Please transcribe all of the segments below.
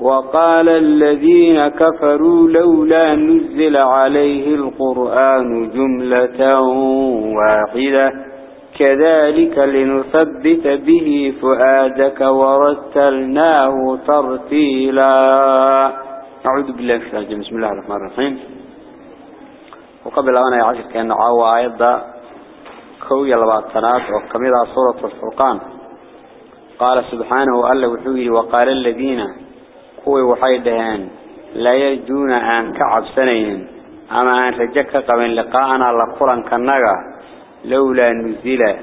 وقال الذين كفروا لولا نزل عليه القرآن جملة واحدة. كذلك لنثبت به فؤادك ورتلناه ترتيلا. أعوذ بالله من الشيطان بسم الله الرحمن الرحيم. وقبل أن يعشر كأن عاوى آيات كوية لبعضتنات وكميرها سورة الفرقان. قال سبحانه وقال الذين كوي وحيدهان لا يجون عن كعب سنين. أما أن رجك قبل لقاءنا الله قرن كنغا لولا نزيلة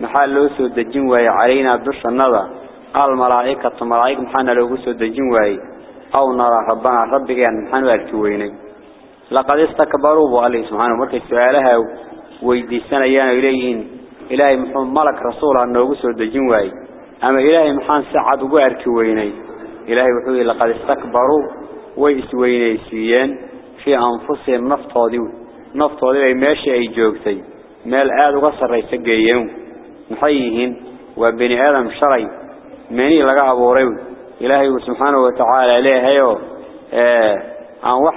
محال لوسو الدجنوي علينا دوش النظر. قال ملائكة ملائك محانا لوسو الدجنوي أو نرى ربنا ربك يعني أن محانو أكتويني لقد استكبروا بألي سبحانه وملك سؤالها ويدي سنيان إليهن. إلهي محمد ملك رسوله أنه لوسو الدجنوي أما إلهي محان سعد وقو أكتويني إلهي وحوي لقد استكبروا ويسوينيسيين في أنفسهم نفطودي نفطودي ماشي أي جوكتي مال آد وقصر ريسقيهم محييهن وبني آدم شري مني لقى أبو ريو إلهي سبحانه وتعالى إليه هيو؟ عن وح.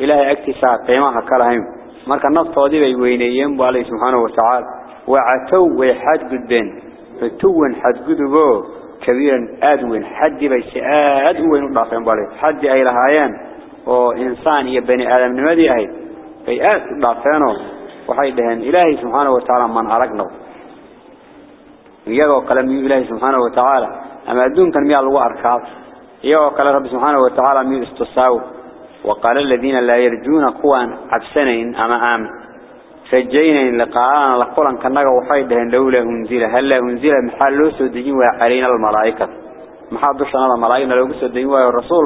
إلهي اكتساء قيمها كلهم مركا نفطودي بيوينيين بالله سبحانه وتعالى. وعتو ويحد قدين. فتوان حد قدبوه كبيرا أدوين حد بيس أدوين ودافعين بالي حد أي لهايان وإنسان يبني آدم نمدي أهي. في آد ودافعينه وحيدهن إلهي سبحانه وتعالى من أرقنا يقول كلام إلهي سبحانه وتعالى. أما دون كان مياه الله أركاب يقول كلام رب سبحانه وتعالى مياه استصاو وقال الذين لا يرجون قوان عبسنين أما آمن. فجينا لقاءنا لقولا كنغا وحيدهن لولا أنزل هلا أنزل محل لو سودجين وعلينا الملائكة محل دشنا الملائكة لو سودجين والرسول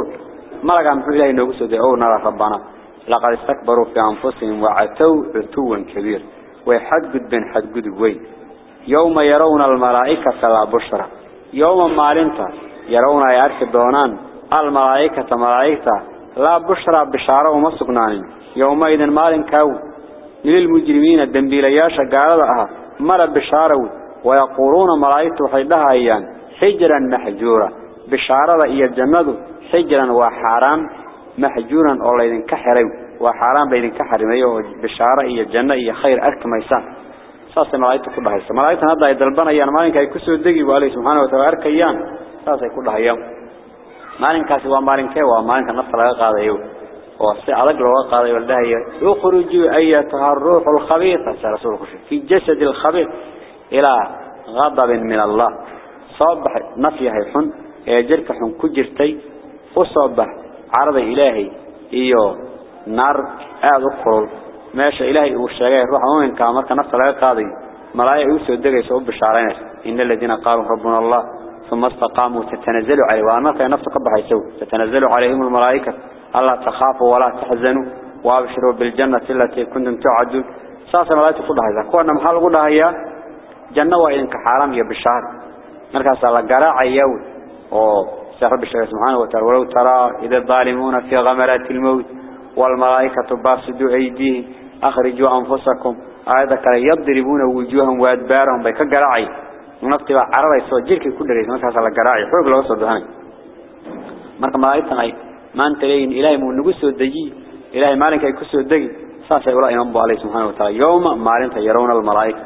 ملقا محل إلهي لو سودجين أو نرى ربنا لقد استكبروا في أنفسهم وعتوا عتوا كبير وحد قد بن حد قد وين يوم يرون الملائكة لا بشرى يوم مالنتا يرون يعرف الدونان الملائكة ملائكة لا بشرى بشارة ومسقنان يومئذ مالن كاو للمجرمين الدنبيلياشا قال لها مر بشارة ويقولون ملائكة حيدها أيان حجرا محجورا بشارة إيا الجنة حجرا وحرام محجورا أولا إذن كحروا وحرام بإذن كحرمي بشارة إيا الجنة إيا خير أرك ميسان. ساسة ملائكة كلها هيسا ملائكة هذا يدلبان أيان مالين كي كسو الدقي وعليه سبحانه وتعالى أرك أيان ساسة كلها أيام مالين كاسي ومالين كي ومالين كنفط لها قادة لو قاضي والله يخرج أيتها الروح الخبيثة رسول في جسد الخبيث إلى غضب من الله صبح نفيه حن جرك حن كجرتي وصبح عرض إلهي إيو نار أذكر ماشى إلهي وشجع روح مؤمن كامر كنفس لا قاضي ملايك يوسف دقي صوب بشعرين إن الذين قالوا ربنا الله ثم استقاموا تتنزل عليه وأنا في نفس قبح يسوي تتنزل عليهم الملائكة ألا تخافوا ولا تحزنوا وأبشروا بالجنة التي كنتم تعدون ساسا ملائكة كلها إذا كنا محل كلها هي جنة وإنك حرام يا بشار. مركز الله قراء يوم أو سيخرب الشيخ سبحانه وتعالى ولو ترى إذا الظالمون في غمرات الموت والملائكة باسدوا أيديهم أخرجوا أنفسكم. هذا كلا يضربون وجوههم وأدبارهم بيك قراعي ونفتي عربي سوى جيرك كل رئيس. مركز الله قراعي حوق لو صدهاني مركز ملائكة ما أنت لين إلهي من نقص الدجي إلهي مالك يكسر الدجي. ساسا يقول إمام عليه سبحانه وتعالى. يوم مالك يرون الملائكة.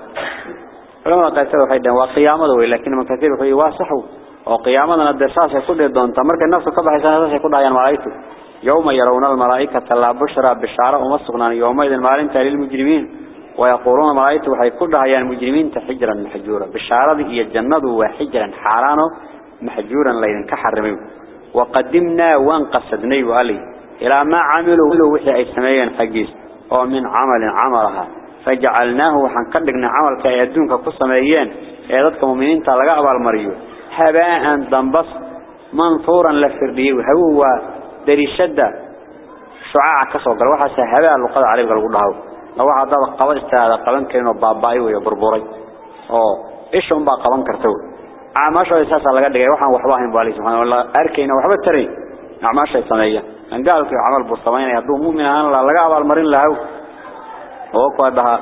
فلما قاتلوا حيدا وقيامة ولكن من كثير فيه واسحوا وقيامة الدساسة كل الدون تمرك النفس كبح سنة كل عيان ملائكة. يوم يرون الملائكة لا بشرى ومسقنا يومئذ المالين للمجرمين. ويقولون ملائكة وحي كل عيان المجرمين تحجرا محجورا بالشعر هي الجنة وحجرا حارانه محجورا لين كحرمين. وقدمنا وانقصدني وقالي إلى ما عملوا وحي أي سميا حقيس. ومن عمل عملها. فجعلناه وحنقدقنا عمل كأيدونك قصميين إيضادك مؤمنين تلقى أبا المريو هباء دنبص. منصورا لفرديه وهو دري شدة شعاع كسوكر وحاسة هباء اللقاء عليه قال له. لو عدد قوة استهادة قبان كينو باباي ويبربوري أو إيش هم بقى قبان كرتوه عماش أساس على قد جاي وحنا وحواهم بالي سبحانه الله أركينا وحبة تري. عماش السمية أن قالوا في عمل بصمين يدو مؤمن أنا لا لقى على المرين له هو قادها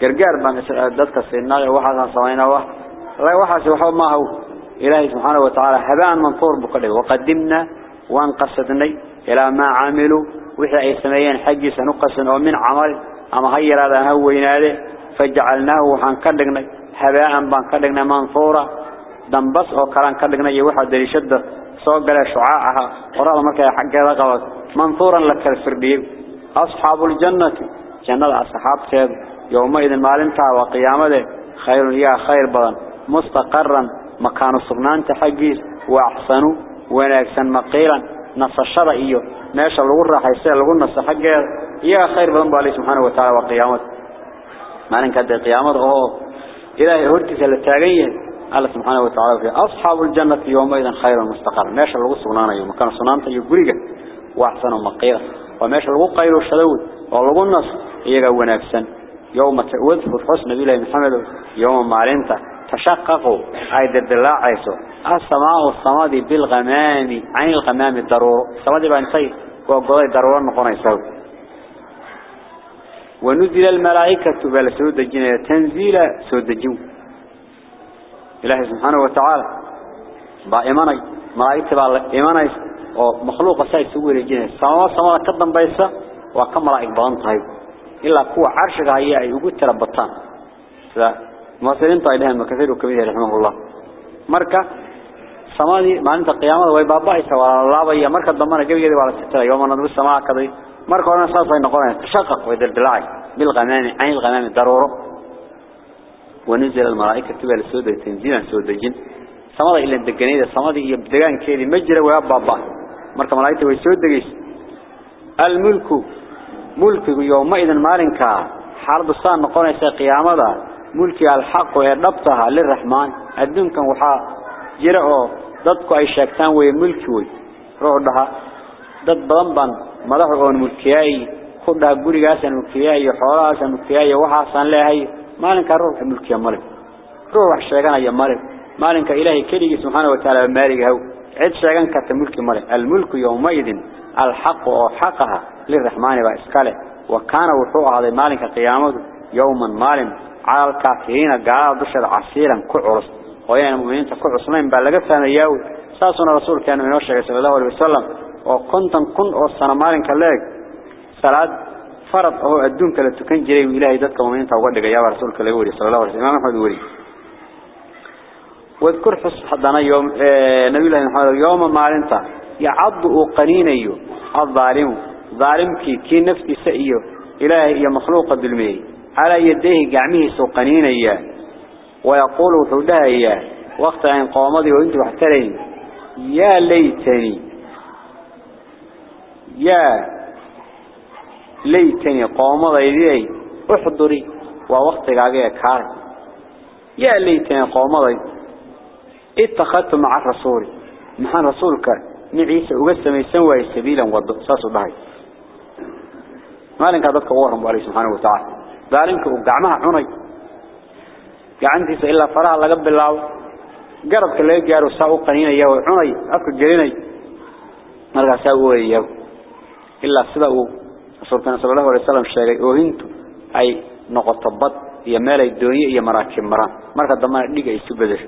جرجار بان دتك السنة وحنا سمينا لا وحنا وحوا ما هو. إلهي سبحانه وتعالى هبان منصور بقدر وقدمنا وانقصدني إلى ما عملوا. وحي أي سميين حج سنقصن. ومن عمل أما هير هذا هو يناله فجعلناه وحنقدقنا هباء بان منصورا دنبس oo kalan ka dhignay waxa dariishada soo galay shucaaca qorada markay xageeda qabad mansuuran la kala firdiyay ashaabul jannati jannada ashaabteed yooma idin maalinta waa qiyaamade khayrun ya khayr badan mustaqarran makaanu sugnaanta xaqiis wa ahsanu wanaagsan maqiilan nasashada iyo meesha lagu raaxaysto lagu naso xageeda ya khayr badan baa subhanahu wa ta'ala waa qiyaamad maalinka qiyaamada الله سبحانه وتعالى في أصحاب الجنة يومئذ خير المستقر ماشى اللغو سغنانا يوم. كان سنانتا يقريقا وأحسن مقيرا وماشى اللغو قير الشدود. واللغو النص إيقا ونافسا يوم تأوذ حسن بله محمد يوم معلنتا تشققوا أي الدلاع عيسو السماء والسماء بالغمام. عين الغمام الضرور. السماء دي بانتي وقضي ضرورا نقونا يساوي ونزل الملائكة بالسود الجنة. تنزيل سود الجنة إلهي سبحانه وتعالى. با إيماني ملائكة با إيماني ومخلوق ساي سوى الجنة سماوات سماوات كدن بيسا وكم ملائك بان طيب إلا قوة عرشك هي يقول تربطان. فمواصلين طيبهم وكثير وكبير رحمه الله. مركة سمادي ما أنت قيامة ويبابا يسوى الله بيا. مركة ضمانة جوية ولا ستة. يوم نضرب السماء كذي. مركة وأنا ساسا نقول تشقق ويدل دلعي بالغمام عين الغمام الضرورة. ونزل الملائكة تبع السودة تنزيلا سودة جن. سماده إلا الدقانية سماده يبدقان كيدي مجرى ويبابا مركة ملائكة ويسودة جيس الملك ملك يومئذ مالنكا حرب الصان نقول يسا قيامة ملك الحق ويربطها للرحمن. الدين كان وحا جرعه. ضدك أي شاكتان ويملك وي. روح لها ضد بضنبان مدحقون ملكياي. خدها قريقاسا ملكياي وحوراسا ملكياي وحاسا لهي مالك الروح ملكي مالك. روح شيغان يا مالك. مالك إلهي كلي سبحانه وتعالى مالك هو. عد شيغان كت ملك مالك. الملك يومئذ الحق وحقها للرحمن وإسكاله. وكان وحوء هذا مالك قيامه يوما مال على الكافرين قال بشر عسيرا كعرس. وين المؤمنين كعرسين بلغ فهمياو ساسنا رسول كان من وشك صلى الله عليه وسلم. وكنتم كن أصنا مالك لك. صلاة فرض أو أدون كلا تكن جري وإلهي ذاتك ومن توقع يا رسول الله وري صلى الله عليه وسلم. محمد وري واذكر حس حدنا يوم نبي الله محمد يوم ما علنت يعض قنينيو الظالم. ظالمك كي نفسي سئيه إلهي يا مخلوق بالمي على يديه قعمه سوقنين إياه ويقول وحدها إياه وقت عن قوامضي وأنتم محترين يا ليتني. يا ليتني قوامضي إليه احضري. ووقت قاقية كار يا ليتني قوامضي اتخذت مع الرسول. محان رسولك. نعيسى وقسم يسوي سبيلا وضع ساسو بهاي مالك هذا كوارهم عليه سبحانه وتعالى. ذلك وقعمها عني قعنتيس إلا فرها لقب الله قرب كله جارو ساو قنين يا عني أفك جريني. مرة ساو يا. إلا صدقوا رسولنا صلى الله عليه وسلم شيء وهنتو أي نقطة بط يا مال الدنيا يا مراكب مرة مرة دمان دقة يسبدش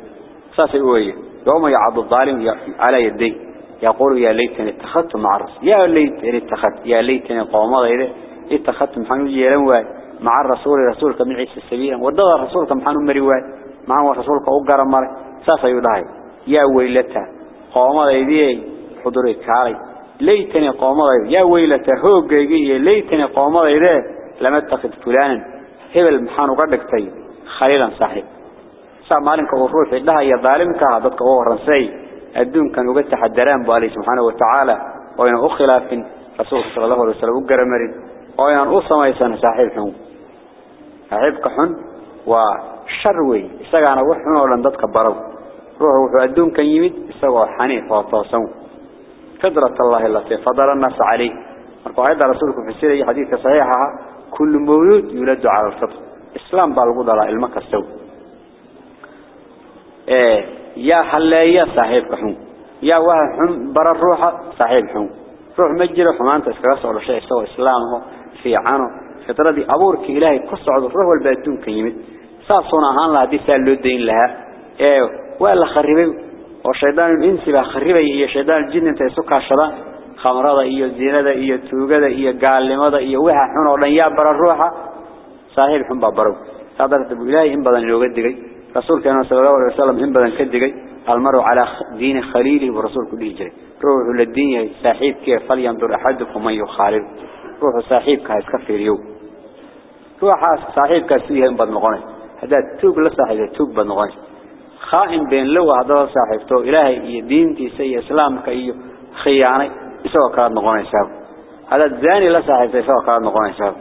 ساسي ويه يوم يعض الظالم على يديه. يقول يا ليتني اتخذت مع الرسول. يا ليتني اتخذت. يا ليتني قوم غيره اتخذت محمد يلوى مع الرسول رسول كم عيسى السبيل. وضع الرسول كم حنو مريوى مع الرسول كأوجر مر ساسا يدعي. يا ويلته قوم غيره حضور كاري ليتني قوم غيره يا ويلته هو جيجي ليتني قوم غيره لم أتخذ فلانا. هبل محانو قدكتي خليلا صاحب. سامالك وروح الله يا ظالمك هذا كورنسي الدون كان وقت حدران بالي سبحانه وتعالى. وين أخلاف رسول صلى الله عليه وسلم وقرمرين وين أصلا يسان صاحب حن. صاحب كحن وشروي. استجعنا وحن ولا ندك برو روح الدون كان يمد استوى حنيف وطاسون. قدرة الله التي فضل الناس عليه. وقاعد رسولكم في السيرة حديث صحيحة. كل مولود يولد على الفطر. إسلام بالقدرة المكسو إيه يا حلية صاحب حم. يا حم برا الروح صاحب حم. روح مجرى حمان تسكرس ولا شيء سوى إسلامه في عنه فترة دي أبورك إلهي قصة الروح والبدون كيمت. صاصنا هان لا دي سال لدين لها. إيه ولا خربي وشيطان الإنس بقى خربي هي شيطان الجن انت يسوق عشرة خمرة إيه الزينة إيه التوجة إيه قالمة إيه وها حنا ولا يا برا الروح صاحب حم ببرو هذا إلهي إن بدن يوجد جي رسول كان صلى الله عليه وسلم إن بدن كدقي المرء على دين خليله ورسول كل جري روح للدين صاحب كيف فلينظر أحدكم من يخالل روح صاحب كهيس كفير يوم روح صاحب كسيه إن بدن غني هذا توب لصاحب توب بدن غني خائن بين لو هذا صاحب تو إلهي دين تي إسلام كأيه خيانة يسوى كلام نغني ساب هذا الزاني لصاحب يسوى كلام نغني ساب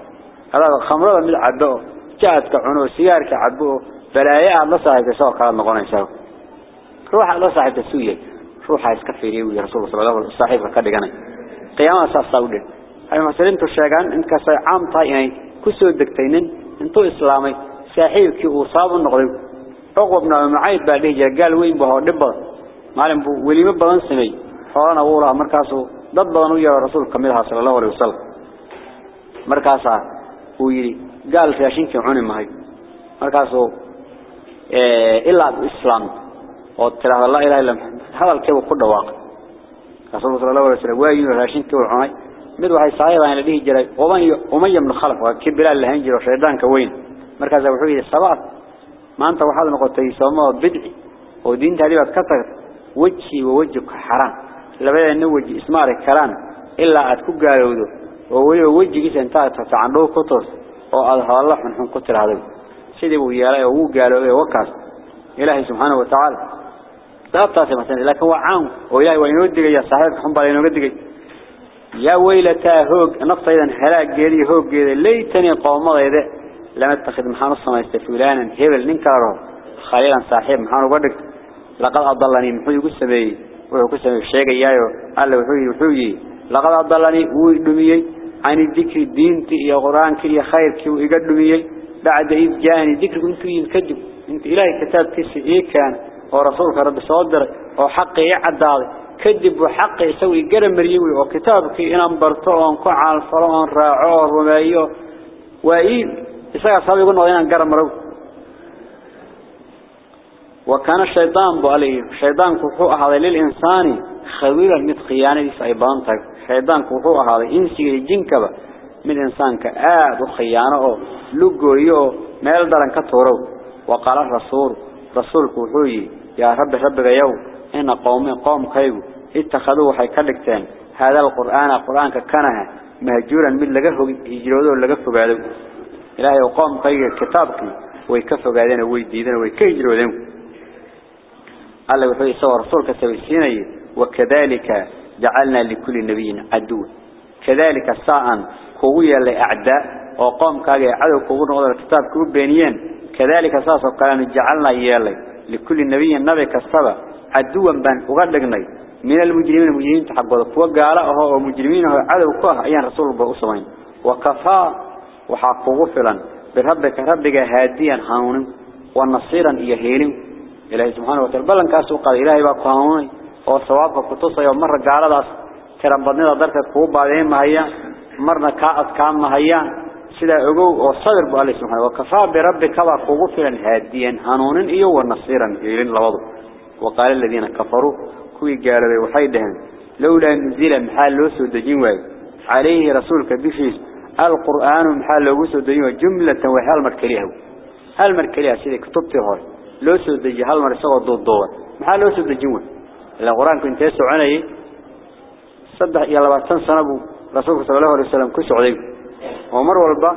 هذا الخمر من عدو جاءت كعنو سيار كعبوه بلايا الله صاحب سوى كلام نقولنا روح الله صاحب السوية روح هيسكفيري ويا رسول صلى الله عليه وسلم صاحب كده جنا قيامة ساصودين أي مثلا أنتوا شجعان أنت كسعام طايني كسر دكتينين أنتوا إسلامي صاحب كي أصاب النقل عقبنا معايد بعده قال وين بهو دبر معلم بو ولي مبلغ سمي. حوانا وورا مركزه ضد بدن ويا رسول كملها صلى الله عليه وسلم. مركزه ويري قال في عشين كعون ما هي مركزه إلا الإسلام. وترى الله إله إلا هذا الكيو كل واقع. رسول صلى الله عليه وسلم وايو راشين كيو عمي مد waxay saayadaan leeyahay jiray oman umayya min khalaf waa kibilal lahayn jiro sheedaanka weyn markaas wuxuu yiri sabaad baad ka tagtay waji wa wajhka haram labadeena waji ismaari karaan ilaa aad ku gaalowdo oo waliba wajigiisa inta tataan dhow ku toos oo aad hadallo xun xun ku tiraahdo sidii uu yeelay oo uu gaaloobay wakaas ilaahay subhanahu wa ta'ala sababtaas مثلا caan oo ilaahay waa inoo digaya saaxiibka xun baa inoo digay يا ويلتا هوج نفتيدا هلاك جيري جيري ليتني لما اتخذ محان الصميست فلانا هبل ننكره خليلا صاحب محان وقدك لقد أضلني. محوي قسمي. وحو قسمي. الشيء يايو قال له وحوي وحوي. لقد أضلني. ويدمي عن الذكر الدين يا قرآن يا خير كي ويقدمي بعد إذ جاني ذكر كنت ينكذب. انت إلهي كتاب كيسي إيه كان. ورسولك رب صدر وحقي يعداد كذب وحق يسوي قرم مريوي. وكتابك إن برتون كعال فرون راعور ومايو وإيد إساق صابي يقولون إن قرم مرو. وكان الشيطان بأليه الشيطان كفوء هذا للإنسان خويرا من خيانة دي سايبان تك الشيطان كفوء هذا إنسي الجنكبة من إنسان كآد وخيانة لقويو ميل دارن كتورو. وقال الرسول رسول كفوي يا رب رب يوم إن قومي قوم كيبو اتخذوا حي كلكتين هذا القرآن قرآن ككنها مهجورا من لقاه هجرودو لقاه فقادو إلهي وقام قيق كتابك ويكفوا قادين ويديدين ويكهجرودين الله وحي صور رسولك سويسيني وكذلك جعلنا لكل نبي عدو. كذلك ساء قوية لأعداء وقام كاقي عدو قوة نغضر الكتاب كوب بينيين كذلك ساء قال جعلنا إيالي لكل نبي النبي كالصبا عدوا بان أغلقني. من المجرمين المجرمين تحقوا فوق على هو مجرمين عدو كوه أيان رسول الله أصوين وكفى وحقوا فلا بربك ربك هاديا هاون ونصيرا إيهيلين إلهي سبحانه وتعالى بلن كاسو قال إلهي باكو هاوني وصوابك كتصي ومرة قال داس. كرم بدنيدا دركة كوب بعدين ما هي مرنا كاعد كام ما هي سيدا أقو وصدر بالله سبحانه. وكفى بربك وقوه فلا هاديا هانون إيو ونصيرا إيهيلين لوضو وقال الذين كفروا كوي قالوا وحيدهم لولا نزيل محال لوسو دجين واي. عليه رسولك بفيس. القرآن محال لوسو واي جملة وحال مركليه هل مركليه سيدي كتبتي هاي لوسو دجي هل مر سوى ضد دور محال لوسو دجين واي إلا القرآن كنت يسعني صدح إلى لباتن سنبو رسولك صلى الله عليه وسلم كسو عديب ومر والبا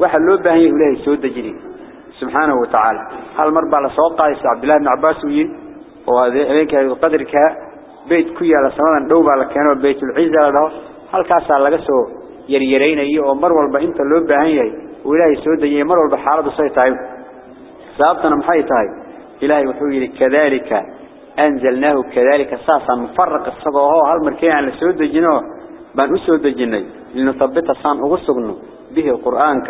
واحد لو باهي إلهي سود دجيني سبحانه وتعالى. هل مر على سوق عبد الله بن عباس ويين وهذيك قدرك بيت كويا لسماdan dhow baa la keeno baytul izza la dhaho يريرين أيه أمر والبا أنت اللي بعين أيه ولا يسود أيه أمر والبا حارض صيتاي ثابتنا محيطاي إلهي وحول كذلك أنزلناه كذلك ساسا مفرق الصبا وهو هالمركي عن السود الجنوه بان السود الجنوه لنثبت صان أغسقنه به القرآن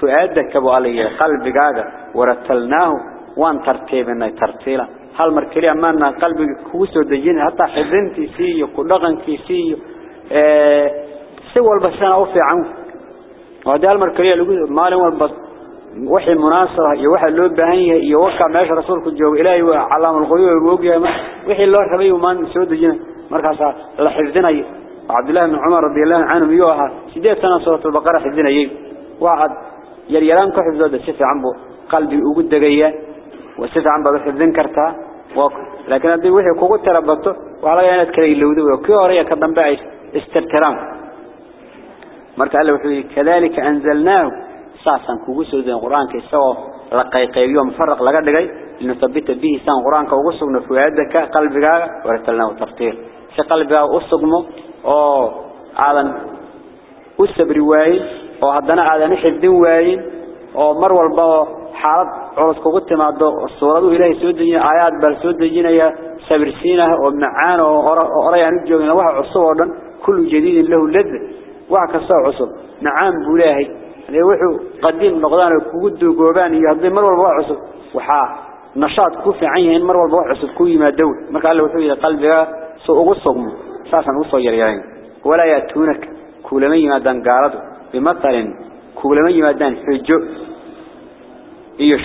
فؤادك أبو علي قلبك هذا ورتلناه وان ترتيبنا ترتيلا هالمركي عمانا قلبك هو السود الجنوه حتى حذنتي سيه قلغنتي سيه سوى البشان أو في عنف وهذا المركلية لقوله ما لهم البس وحي مناصرة يوحي اللوب بهانية يوقع ماشي رسولك الجو إلهي وعلام الغيوه يبوكي وحي الله رحبه ومان سود جنة مركزة لحفظنا عبد الله بن عمر رضي الله عنه بيوها سيدات سنة صورة البقرة حفظنا واحد يريران كحفظه ده سيفي عمبو قلبي وقود دقية وسيفي عمبو بحفظن كرتا لكن هذا وحي كوكو تربطه وعلى يانات كريه اللوذو وكيو ريا كبن بعيش استرترام مرت على وحده كذلك أنزلناه. ساسا كوجسوا ذي القرآن كسوا رقي قيوم فرق لقدر جاي لنثبت به سان القرآن كوجسوا نفوي عندك قلب جا ورتلنا وتفطير سقلب جا أصدمه أو عالن أصبر واي أو هذنا على حذ واي أو مر والبا حارض عرض كوجت مع الد الصورة وإله سودني آيات برسودنا يا سبرسينه ومعانه أرى أرى يعني جوينا واحد الصورة كل جديد له لذة وعك الصو عصب. نعم بولاهي. اللي وحو قديم مغذان وكود وجبان يهضم مرور الله عصب. وحاء نشاط كوف عين مرور الله عصب. كوي ما دول. ما قال له وحوي قلبها صو غصهم ساسن غصه يريان ولا يأتونك. كل مي ما دان قارده بمثل كل مي ما دان حجو. إيه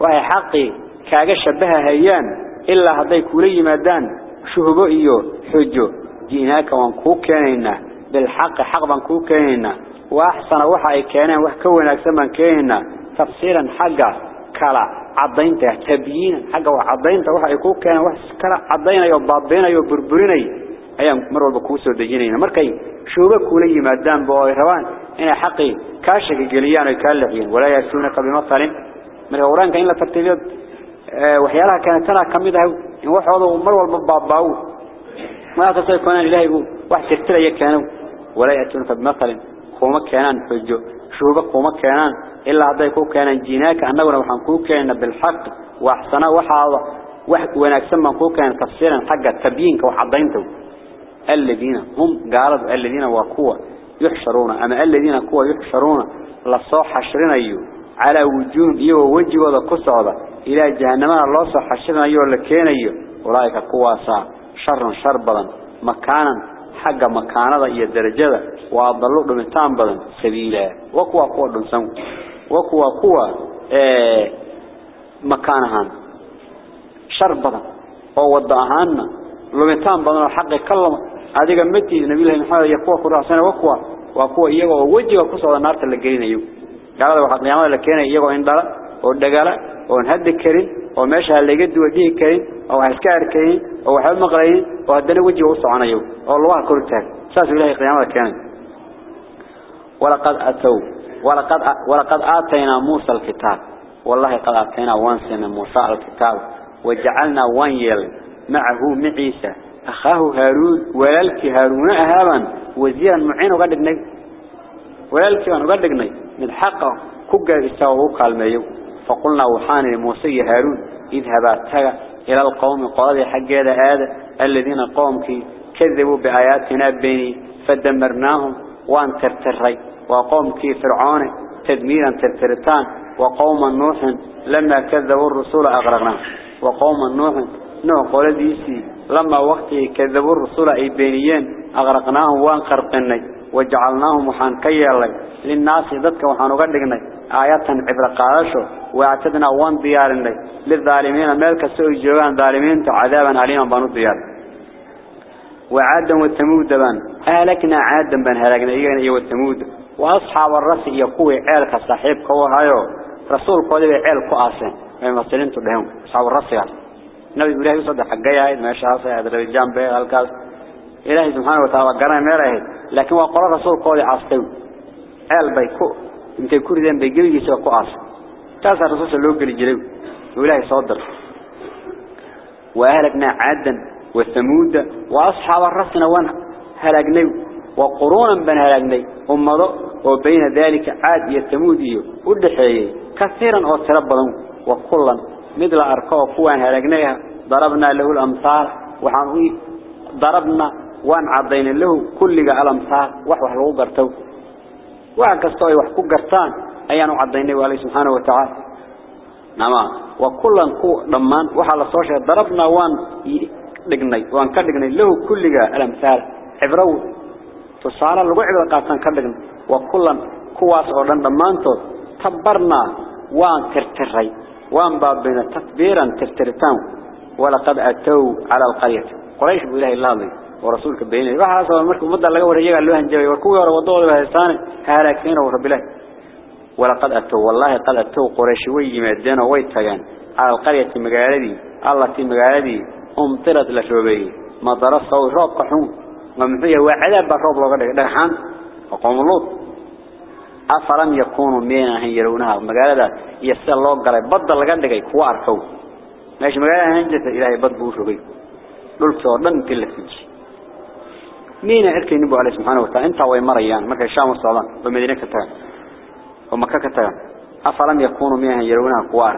وهي حقي. كاقا شبهها هيان. إلا هضي كل مي ما دان شعبه إيه حجو. جيناك وانكوك كانينه بالحق حق من كوكينا وأحسن وحا إكينا وحكونا كثمان كينا تفسيرا حقا كلا عضينته تبيين حقا وعضينته وحا إكوكينا وحكلا عضينا يوبابينا يوبربرينا اي مروا البكوسو ديجينينا مركي شوبكو لي مادان بواي روان. إنا حقي كاشك جليان ويكالحين ولا يأسونك بمثال مره أوران كإن لا ترتبيض آه، وحيالها كانت تنع كميدها وحوضوا مروا بباباو ما تصيب كونان إلهي وحسي اختلا يكلانو ولا يأتون فبمثل قوما كانان حجو شوبا قوما كانان إلا عداي كو كانان جيناك أنه نوحان كو كان بالحق وحسنا وحاضة وناك سمى كو كان تفسيرا حقا تبيين كو حضينتو الذين هم قالوا الذين وقوة يحشرون أما الذين قوة يحشرون لصوح حشرين أيوه على وجوه إيوه وجوه هذا قصة إلى جهنم الله صوح حشرين أيوه لكين أيوه أولئك قوة شر شربلا مكانا حق مكانا إيا الدرجة وأضلوا دمتان بدا سبيلا وقوا قوا دمسان وقوا قوا إيه مكانها شربا ووضعهان lumitaan badan oo xaqi kallama adiga matiis nabiga maxamed iyo kuwa ku raacsan waa kuwa waa kuwa iyaga oo wajiga ku soo naarta la gelinayo gaalada waxa qiyaamada oo dhagala oo hadda karin oo meesha laga duwa dhigi karin oo wax iska arkayn oo waxa maqlayn oo haddana wajiga u soconayo oo lugaha kor taag saas ilaahay qiyaamada keenay ولقد أتوا ولقد ولقد آتينا موسى الكتاب والله قد آتينا وانسنا موسى الكتاب وجعلنا وانيل معه معيسى أخاه هارون ولالك هارون أهابا وزيرا معين وقدقني ولالك وقدقني من حقه كجا يستوى كالميو فقلنا وحان موسى هارون اذهبا تغى إلى القوم قاضي حق هذا الذين قومك كذبوا بآياتنا بيني فدمرناهم وأن ترتري وقومك فرعون تدميرا ترترتان وقوم نوح لما كذبوا الرسول أغرقنا وقوم نوح نوح قول ديسي لما وقته كذبوا الرسول أي بينيين أغرقناهم وأن خرقني وجعلناهم وحان كيالي للناس ضدك وحان آيات عبر قادشو واعتدنا وان ديارني للظالمين ملك سوء جوان ظالمين عذابا عليما بانو ديار وعادا والثمود بان أهلكنا عادا بان هلكنا. إيغان والثمود؟ وأصحاب الرس يقوي عيالك صاحب كوهايو رسول قولي عيال كواسين ومسلين تدهم أصحاب الرس يعني. نبي إله يصدق حقيا ما شاء الله. هذا الرجال بيه الكاز إلهي سبحانه وتعالى قرأ ميره لكن وقال رسول قولي عاستوي عيال بيكو. Intay ku rideen bay geligiisa ku aas taas rasuulka loo gali jiray ilaahay soo dir وأهلكنا عادا وثمود وأصحاب الرسنا وان هلكنا وقرونا بن هلكنا أمضوا وبين ذلك عاد يثمودي ودحيي كثيرا أو تربضوا وكلا. مثل أركاء قوان هلكناها ضربنا له الأمثال. وحنوي ضربنا وان عضينا له. كل الأمثال. وحوح له قرتوا وعكستوا يحكوا قرتان أيانو عضينا والله سبحانه وتعالى نعم وكلا كو ضمان وحال صوشة ضربنا وان دقني وان كدقني له كل الأمثال عبرو تصالى لغو عبر كدقني وكلا كواس أولا ضمانتو تبرنا وان ترتري وان بابنا تكبيرا ترترتان ولقد أتوا على القرية قريش بإله الله ورسولك بينه waxaa soo markuu mudda laga wareeyay loo hanjabay war kuwii hore wadooda haystaan halaagteen oo rabbilah ولقد أتوا. والله قد أتوا. قريش ويمدين ويتغان على القرية مقالدي. التي مقالدي. أمطرت لشوبي ما درس صوت راب قحون ومحية وعذاب بالراب لغا دغحان وقوم لوط. أفلم يكونوا مينا هيرونها مقالدا يسأل الله قال بدل لغا دغاي كو اركو ماشي مقالدا هنجت إلهي بد بو شوبي دولتو دن تلفجي مين عركي نبو عليه سبحانه وتعالى؟ انت وي مريان؟ مركا الشام والسودان بمدينة كتان ومكة كتان أفلم يكونوا ميها يرونها قوار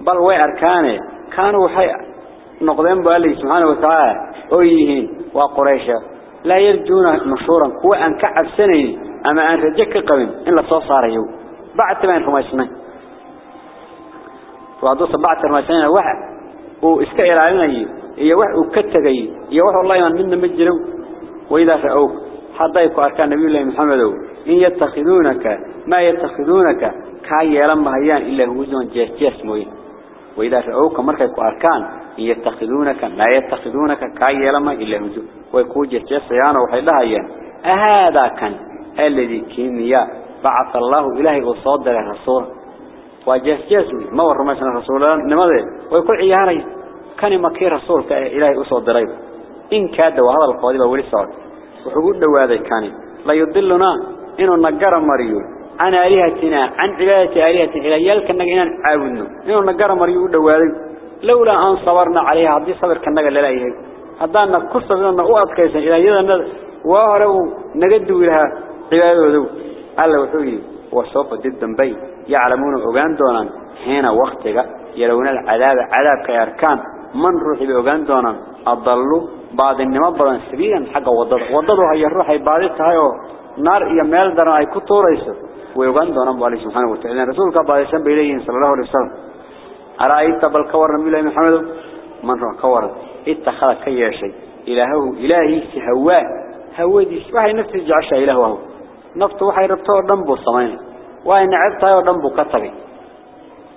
بل وي أركانه؟ كانوا حي نقدين بالله سبحانه وتعالى. أيهين وقريشة لا يرجون مشهورا. هو أن كعب سنة. أما أن رجك قبل. إلا صار يو. بعد تبين خمس سنين وعدوس بعد خمس سنين واحد وإسكا إلى إيه واحد وكتغي. إيه واحد والله من منا مجرم. وإذا رأوك يكون أركان نبي الله محمد إن يتخذونك ما يتخذونك كاي لما هيان إلا هوزون جيس موين. وإذا رأوك مركا يكون أركان إن يتخذونك ما يتخذونك كاي لما إلا هوزون ويكون جيس يانا وحيدا هيان أهذا كان الذي كيمياء بعث الله إلهي وصادر الرسول وجيس جيس ما ورمى مثلا رسول نماذج. ويكون عياري كان مكي رسولك إلهي وصادره إن كاد وهذا القاضي ولي صار. وحقود دواذي كان. لا يضلنا. إنه نقر مريو. عن آلهتنا. عن عبادة آلهة إلى يلك إننا عاوننا إنه نقر مريو دواذي لولا أن صبرنا عليها عدي صبر كنقر للايه هذا كرسة لنا أؤد كيسا إلى يدنا وهروا نقدوا لها عبادة ذو ألا وحوي. وصوف جدا بي. يعلمون أغان دونا حين وقتك يرون العذاب. عذاب كيركان من روحي بأغان دونا أضلوا بعض النمط بدن سبيلا حق وضد وضدوا هي الروح هي هاي نار يا ميل درا أي كتوريس ويغان دونا بالله سبحانه وتعالى. رسولك بعد سنة بيليه صلى الله عليه وسلم. أرأيت بالكور نبي الله محمد؟ من روح كور؟ اتخذ كي شيء. إلهه. إلهي سهواه هو دي وحي نفسي جعشها إلهه. نفط وحي ربطه ودنبو الصمين. وحي نعبتها ودنبو كتبي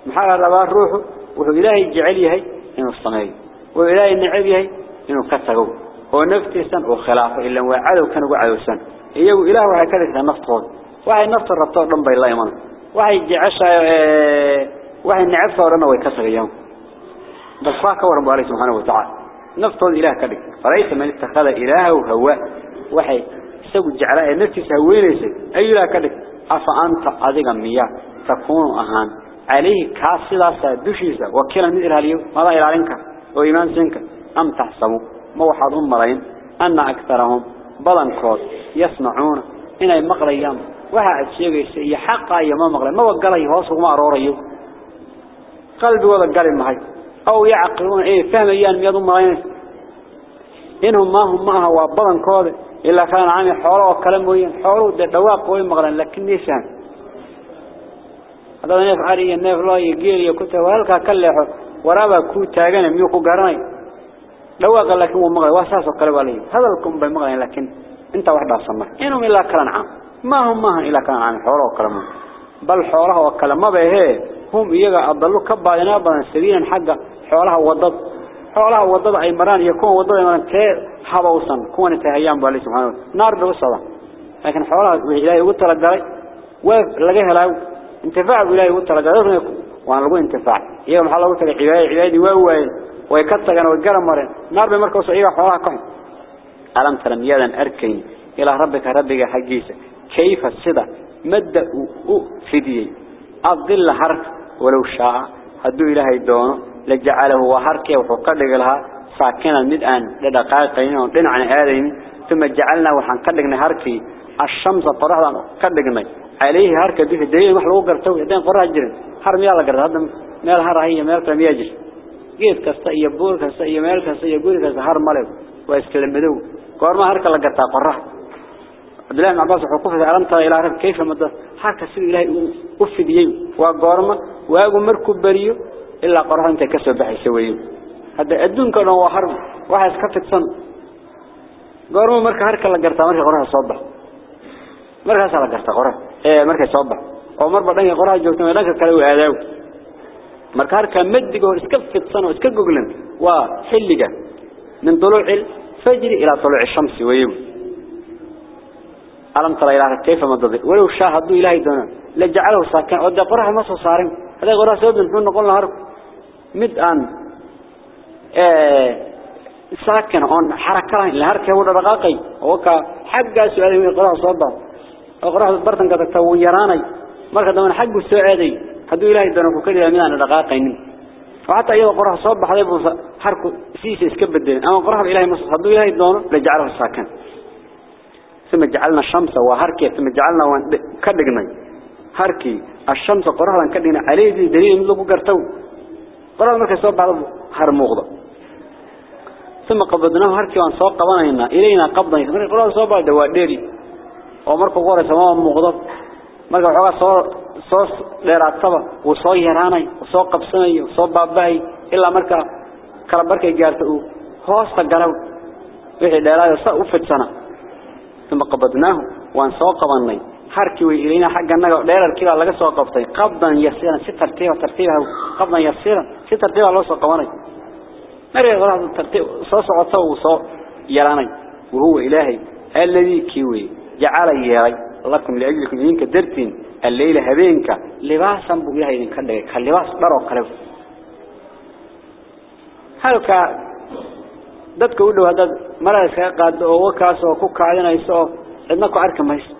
محال رباه روحه. وهو إلهي جعليه إنه الصمين. وإلهي نعبيه إنه كتغو هو نفتيسا وخلافه إلا هو عدو كان وعدوسا إيهو إله وحي كذلك نفطه وحي نفط الربطه ودنبا الله يمان وحي جعشها وحي نعبتها ورنا ويكتغيهم بل فاك ورب عليه سبحانه وتعالى. نفطه الإله كذلك فليس من اتخذ إلهه هو. وحي سوى الجعلاء نفسه هوينيسي أي إله كذلك أفأنت أذيك مياه. تكون أهان. عليه كاسداسا دشيسا وكيلا من الهاليو ماذا إلى وإيمان سنك. أم تحسبوا؟ موحد أمرين أن أكثرهم بلن كود يسمعون إن المقريان وها الشيء حقا يا ما مقري ما وقلي هوس وما أروريو قلبي ولا قلب معي. أو يعقلون إيه فهم أيان ميضون مرين؟ إنهم ما هم معها وبلن كود إلا كان عامي حوله وكلام وين حوله دواق وين مقرن لكن نيسان هذا نيف عري النيف الله يقيل يكتب وهلك كله ورابا كو تاغن ميو قرني. دواق لكن هو مقرن وأساس وكلام عليه هذا الكم بمقرن لكن أنت واحد صمر إنهم إلا كلام عام. ما هم ما إلا كان عامي حوله وكلام بل حوله وكلام. ما به هم يجا أضلوا كبارنا بدن سبيلا حق حولها وضد حولها وضد أي مران يكون وضد مران كير حبوسا كون تهيان بالله سبحانه نار بوصلة لكن حولها إلهي وتر الدري ولقيها له انتفاع إلهي وتر الدري وأنا لقول انتفاع. يوم حلا وتر عبادي عبادي وهو ويكتجنا ويجرم مرن نار بمركز إيوه حولها كم ألم ترى ميادا أركين إلى ربك ربك حجيسة كيف الصدى مد فدي الظل حرك ولو شاء هدو إلهي دونه لجعله وحركه وحقدق لها ساكنا مدآن لدقائقين ودنعنا آذين ثم جعلنا وحن قدقنا هركي الشمس قرحة قدقنا عليه هركة به الدليل محلو قرتوه يدين قرحة جرين هر ميالا قرد هذا ميال هر هي ميال كلام يجر جيد كستا يبور كستا يميل كستا يقول كستا هر ملو ويسكلم بدو قرما هركة لقرتها قرحة عبد الله بن عباس حقوقه ألم ترى إلى رب كيف مدى حتى سيد إلهي أفديين وقارمة وأقول مركب بريو إلا قرها أنت كسب بحي سويه هذا الدون كان هو حرب واحد كفت سنة قارمة مركب هركا لقرتها مركب قرها صبح مركب سلا قرتها قرها إيه مركب صبح أو مرة بدنا قرها جوتنا لك كلو هذاو مركب هركا مد جو اسكفت سنة اسكف جوجلن وحلقة من طلوع الفجر إلى طلوع الشمس ويوم ألم ترى إلهك كيف مضضي ولو شاهدوا إلهي دونا. لجعله ساكن. ودى قرح ما صارين هذا قرح سود نحن نقول هرب مد أن. آه ساكن عن حركة الهركة هو الرقاقي وكا حق سؤالي من قرح صوبة قرح برتن قد تويراني مركز دون حق السعودي هدو إلهي دونا كل من الرقاقي وحتى أيضا قرح صوبة حذيب حركة سيسي اسكب الدين أما قرح الإلهي مصر هدو إلهي دونا لجعله ساكن ثم جعلنا الشمس وهركي ثم جعلنا كدقنا هركي الشمس قرآن كدقنا عليه دي دليل لبو قرتو قرآن مركز سوى بعض هر مغضى ثم قبضناه هركي وان سوى قبضنا إلينا قبضنا قرآن سوى بعض دواء ديري ومركو قوري سماء مغضى مركو حقا سوى صوص ليراتبا وصوى يراني وصوى قبسني وصوى باباهي إلا مركا كربركي جارتو هوستا قروا وحي ليرا يصى أفت سنة ثم قبضناه وان سوى قبضني حركي وإلينا حق النجا دير الكلا لقى سوى قبضي قبضا يسيرا ست ترتيبا ترتيبا قبضا يسيرا ست ترتيبا لو سوى قبضني مرة غلط الترتيب صوص عطا وصو يراني وهو إلهي الذي كيوي جعل يراي لكم لأجلكم إنك درتين الليلة هبينك لباسا إلهي إنك كدك كاللباس برو قلب هلك dadka u dhow hadad marayska qaado oo wakaas oo ku kaadanayso oo cidna ku arki mayso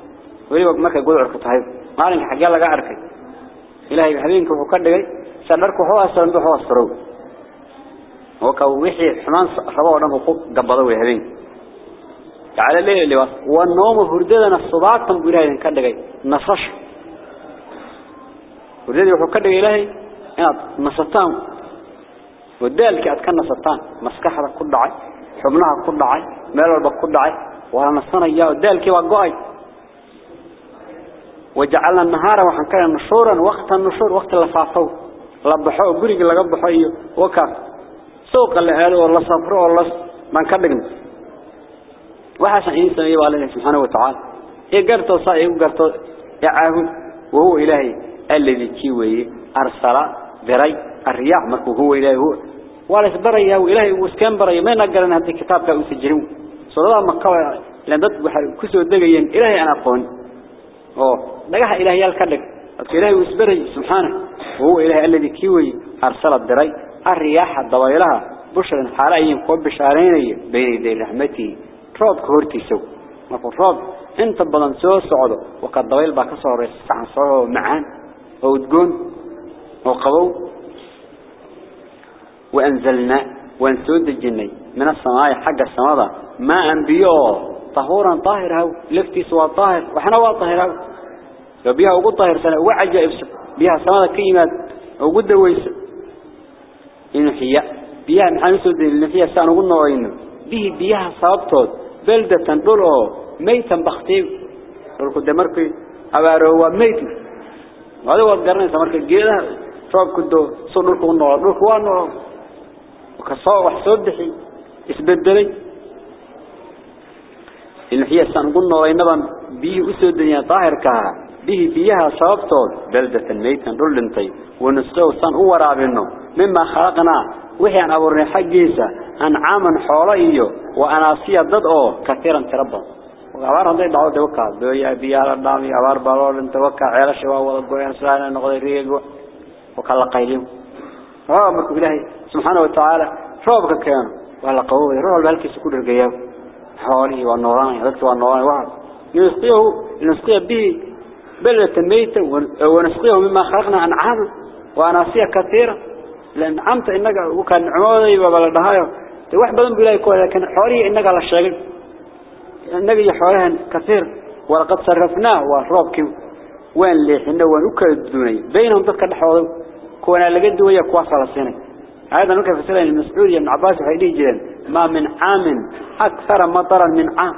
waliba markay gudurka tahay maalinka xagee laga arkay ilaahay habeenka wuxuu ka dhigay sadarku wuxuu asan wuxuu asro oo ka wixii xumaan rabo oo dhan ku gabado way habeenka تعالى ليه اللي وص والنوم هردنا الصباح تنقل إلهي كان دقي نصش يحو كان دقي إلهي إناد نصتان ودالك أتكن نصتان مسكحة كل دعي حبناها كل دعي مال البق كل دعي وأنا نصنا إياه ودالك وقعي وجعلنا النهار وحن كان نشورا وقت النشور وقت اللفافو لبحوا قريق لقبحوا إياه وكاف. سوق اللي قالوا والله صفروا والله ما كان دقنا وحسن إنسان يبقى الله سبحانه وتعالى. يقرطه صائع وقرطه يعاهد وهو إلهي. الذي كيوي أرسل بري الرياح مركو هو إلهي هو. ولا بري هو إلهي وسكان بري ما نقرن هذا الكتاب كأو سجلوا صلى الله مكوى لأن ضد كسو الدقيين إلهي أنا قون أوه. دقها إلهي الكدك إلهي وسبري سبحانه. وهو إلهي الذي كيوي أرسل بري الرياح الضوائلها. بشر حاليين قب بشارين بين يدي رحمتي. روب كهورتي سو. مفروض انت بدن سو سعده وقد دويل با كسو ريس عن سو معان أو قبو. وأنزلنا وأنسود الجني. من السماء حق السماء. ما انبيو طهورا طاهر هو لفتي سوا طاهر. وحنا واطهر هو فبيها وقود طاهر سنة وعجائب بيها سماء كيمات وقود دويس. إنه هي. بيها نحن اللي فيها سان وقلنا وإنه به بيها صابتود. بلدة دول ميتا بختيب دمركي أبارو هو ميت. هذا هو القرن سمرك جيدا روب كدو صور دولكو النور دولكو النور وكسوا وحسود دحي اسبدلي إن هي سان قلنا وإنما به أسود الدنيا طاهر كها به بيها صابتود بلدة ميتا دول لنتي ونسقه سان أورا عبنه مما خلقنا وحي أن أبورني حقيسة أنعاما حوليه وأناسيا ضدء كثيرا تربا وقبار هذي دعوة توقع. بيا بيا الدامي أبار بالول انت وقع. عيال شوا وضبوين سلانا نقضي ريقو وقال قيلهم. ها مركو إلهي سبحانه وتعالى. روبك كانوا وقال قوي. روح بهالك سكول القيام. حوالي والنوراني ذلك والنوراني واحد. ينسقيه ينسقيه به بلدة ميتة ونسقيه مما خلقنا أنعاما وأناسيا كثيرة لأن عمت إنك وكان عمودي وبلا دهايو wax badan buu ilaahay ku wada kan xoorihi النبي حوله كثير ولقد صرفناه وربك وين ليه إنه ونكر الدنيا؟ بينهم ذكر الحوض. كون على جد ويا كواس على السنة. هذا نكر في سنة المسعود يا عباس حيدجن ما من عام أكثر مطرا من عام.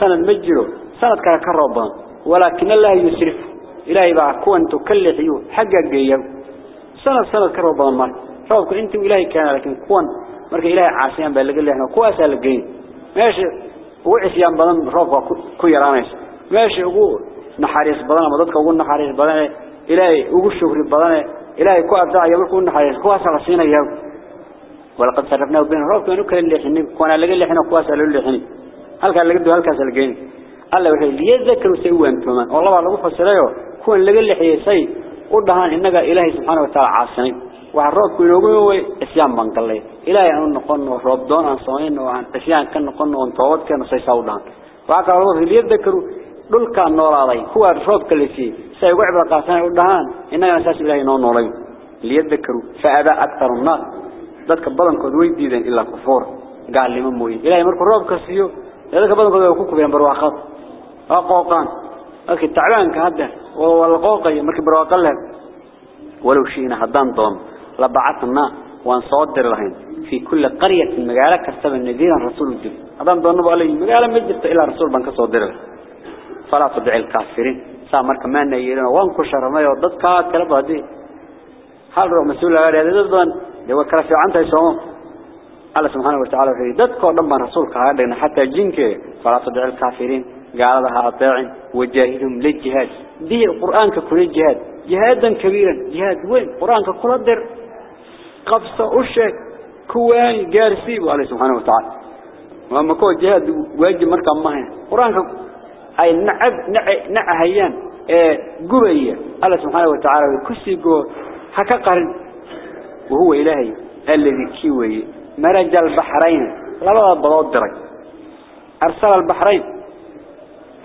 سنة مجرو سنة كهربا ولكن الله يسرف. إلى إذا كون تكل حيو حاجة جيا سنة سنة كهربا ما. شوفك أنت وإلهي كان لكن كون. مرك إلهي عاصيا بلقي لي إحنا كواس على الجين ماشي. Meesha ugu cisiyaan badan roobka ku yaraanaysa meesha ugu naxariis badan ama dadka ugu naxariis badan ilaahay ugu shukri badan ilaahay ku abdaayo markuu naxariis kuwaas la siinaya walaqad sarrafnaa bayna roobka inuu kala leexinay kuwana laga leexino kuwaas la leexinay halka laga doo halkaas la geey alla wuxuu liyadhakaru say waantumaan oo laba lagu fasirayo kuwan laga leexiyay say u وحروبك ينوغوي إسيان بانقلي إلهي أنو نقلنا روب دون أن صوين وعن إسيان كان نقلنا وان طوات كان سيساودان وعكا الله في ليذكروا دول كان نور علي هو الروب كالسي سيقع بقاسان يقولهان إننا أساس إلهي نور نوري ليذكروا فأبى أكثر الناس ذاتك بدن كود ويديدن إلا كفور قال لي من موي إلهي مركو روب كالسيو ذاتك بدن كود ويكوكو بين برواخات أقوقان لكن التعبان كهده والقوقي مركب برواقال له ولو شئنا هدان دون لبعثنا وانصادر لهم في كل قرية مقالة كسب النذير رسول الدين هذا ضنب عليه مقالة مجلس إلى رسول بنك صادر له فلا تدعي الكافرين سامر كمان نيرنا وانكو شرما يوضد كات كلب هذه هل روح مسؤول على هذا ضد لو كرف عنده يسوم الله سبحانه وتعالى في ضد كلام رسول كهذا حتى جنك فلا تدعي الكافرين قال لها أطاع وجاهدهم للجهاد دي القرآن ككل الجهاد جهادا كبيرا جهاد وين القرآن ككل الدر قبصة أشك كوان جارسي الله سبحانه وتعالى. وما كو جهاد واجب هي قرآن أي نعب نع نع هيان جبية الله سبحانه وتعالى كسي جو حكا قرن. وهو إلهي. الذي كيوي. مرج البحرين. لا بلاد درج. أرسل البحرين.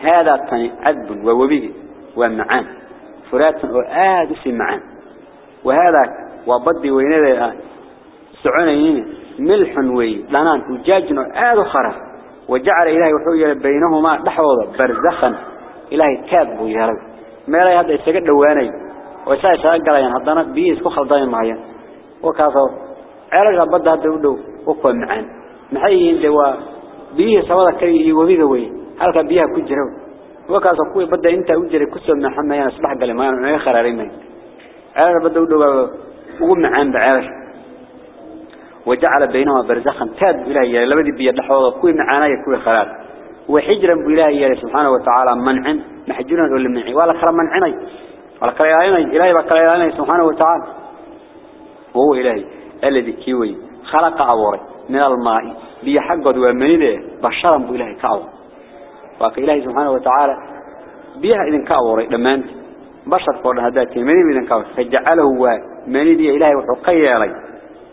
هذا الثاني عذب ووبيه ومعان. فرات وآد في معان. وهذا وبدي وينذا سعونين ملح وي لانان وجاجن آد خره وجعل إلهي وحوية بينهما دحوض برزخا إلهي كاب ويهرب ما لا هذا يسجد دواني وساي ساق قليان هدانا بيس كو خلطين معين وكافو عرق بدا هذا ودو وكو معان محيين دوا بيه سوادا كي وبيه وي halka biyaha ku jira wakaas kuwi badda inta u jiray ku soo maxamayaan isbax galay ma ay macaan baceelash وجعل بينهما برزخا تاد إلهي لبدي بيا دحوض كوي معانا كوي خلال. وحجرا بإلهي سبحانه وتعالى منع محجونا ولا منعي ولا خلا منعني ولا خلا يعيني إلهي بقى يعيني سبحانه وتعالى. وهو إلهي. الذي كيوي خلق أوري من الماء. بيحقد ومنيده بشرا بإلهي كأور وقال إلهي سبحانه وتعالى بيها إذن كأوري لما أنت بشر قول هذا مني إذن كأور فجعله من يدي إلهي وحقي علي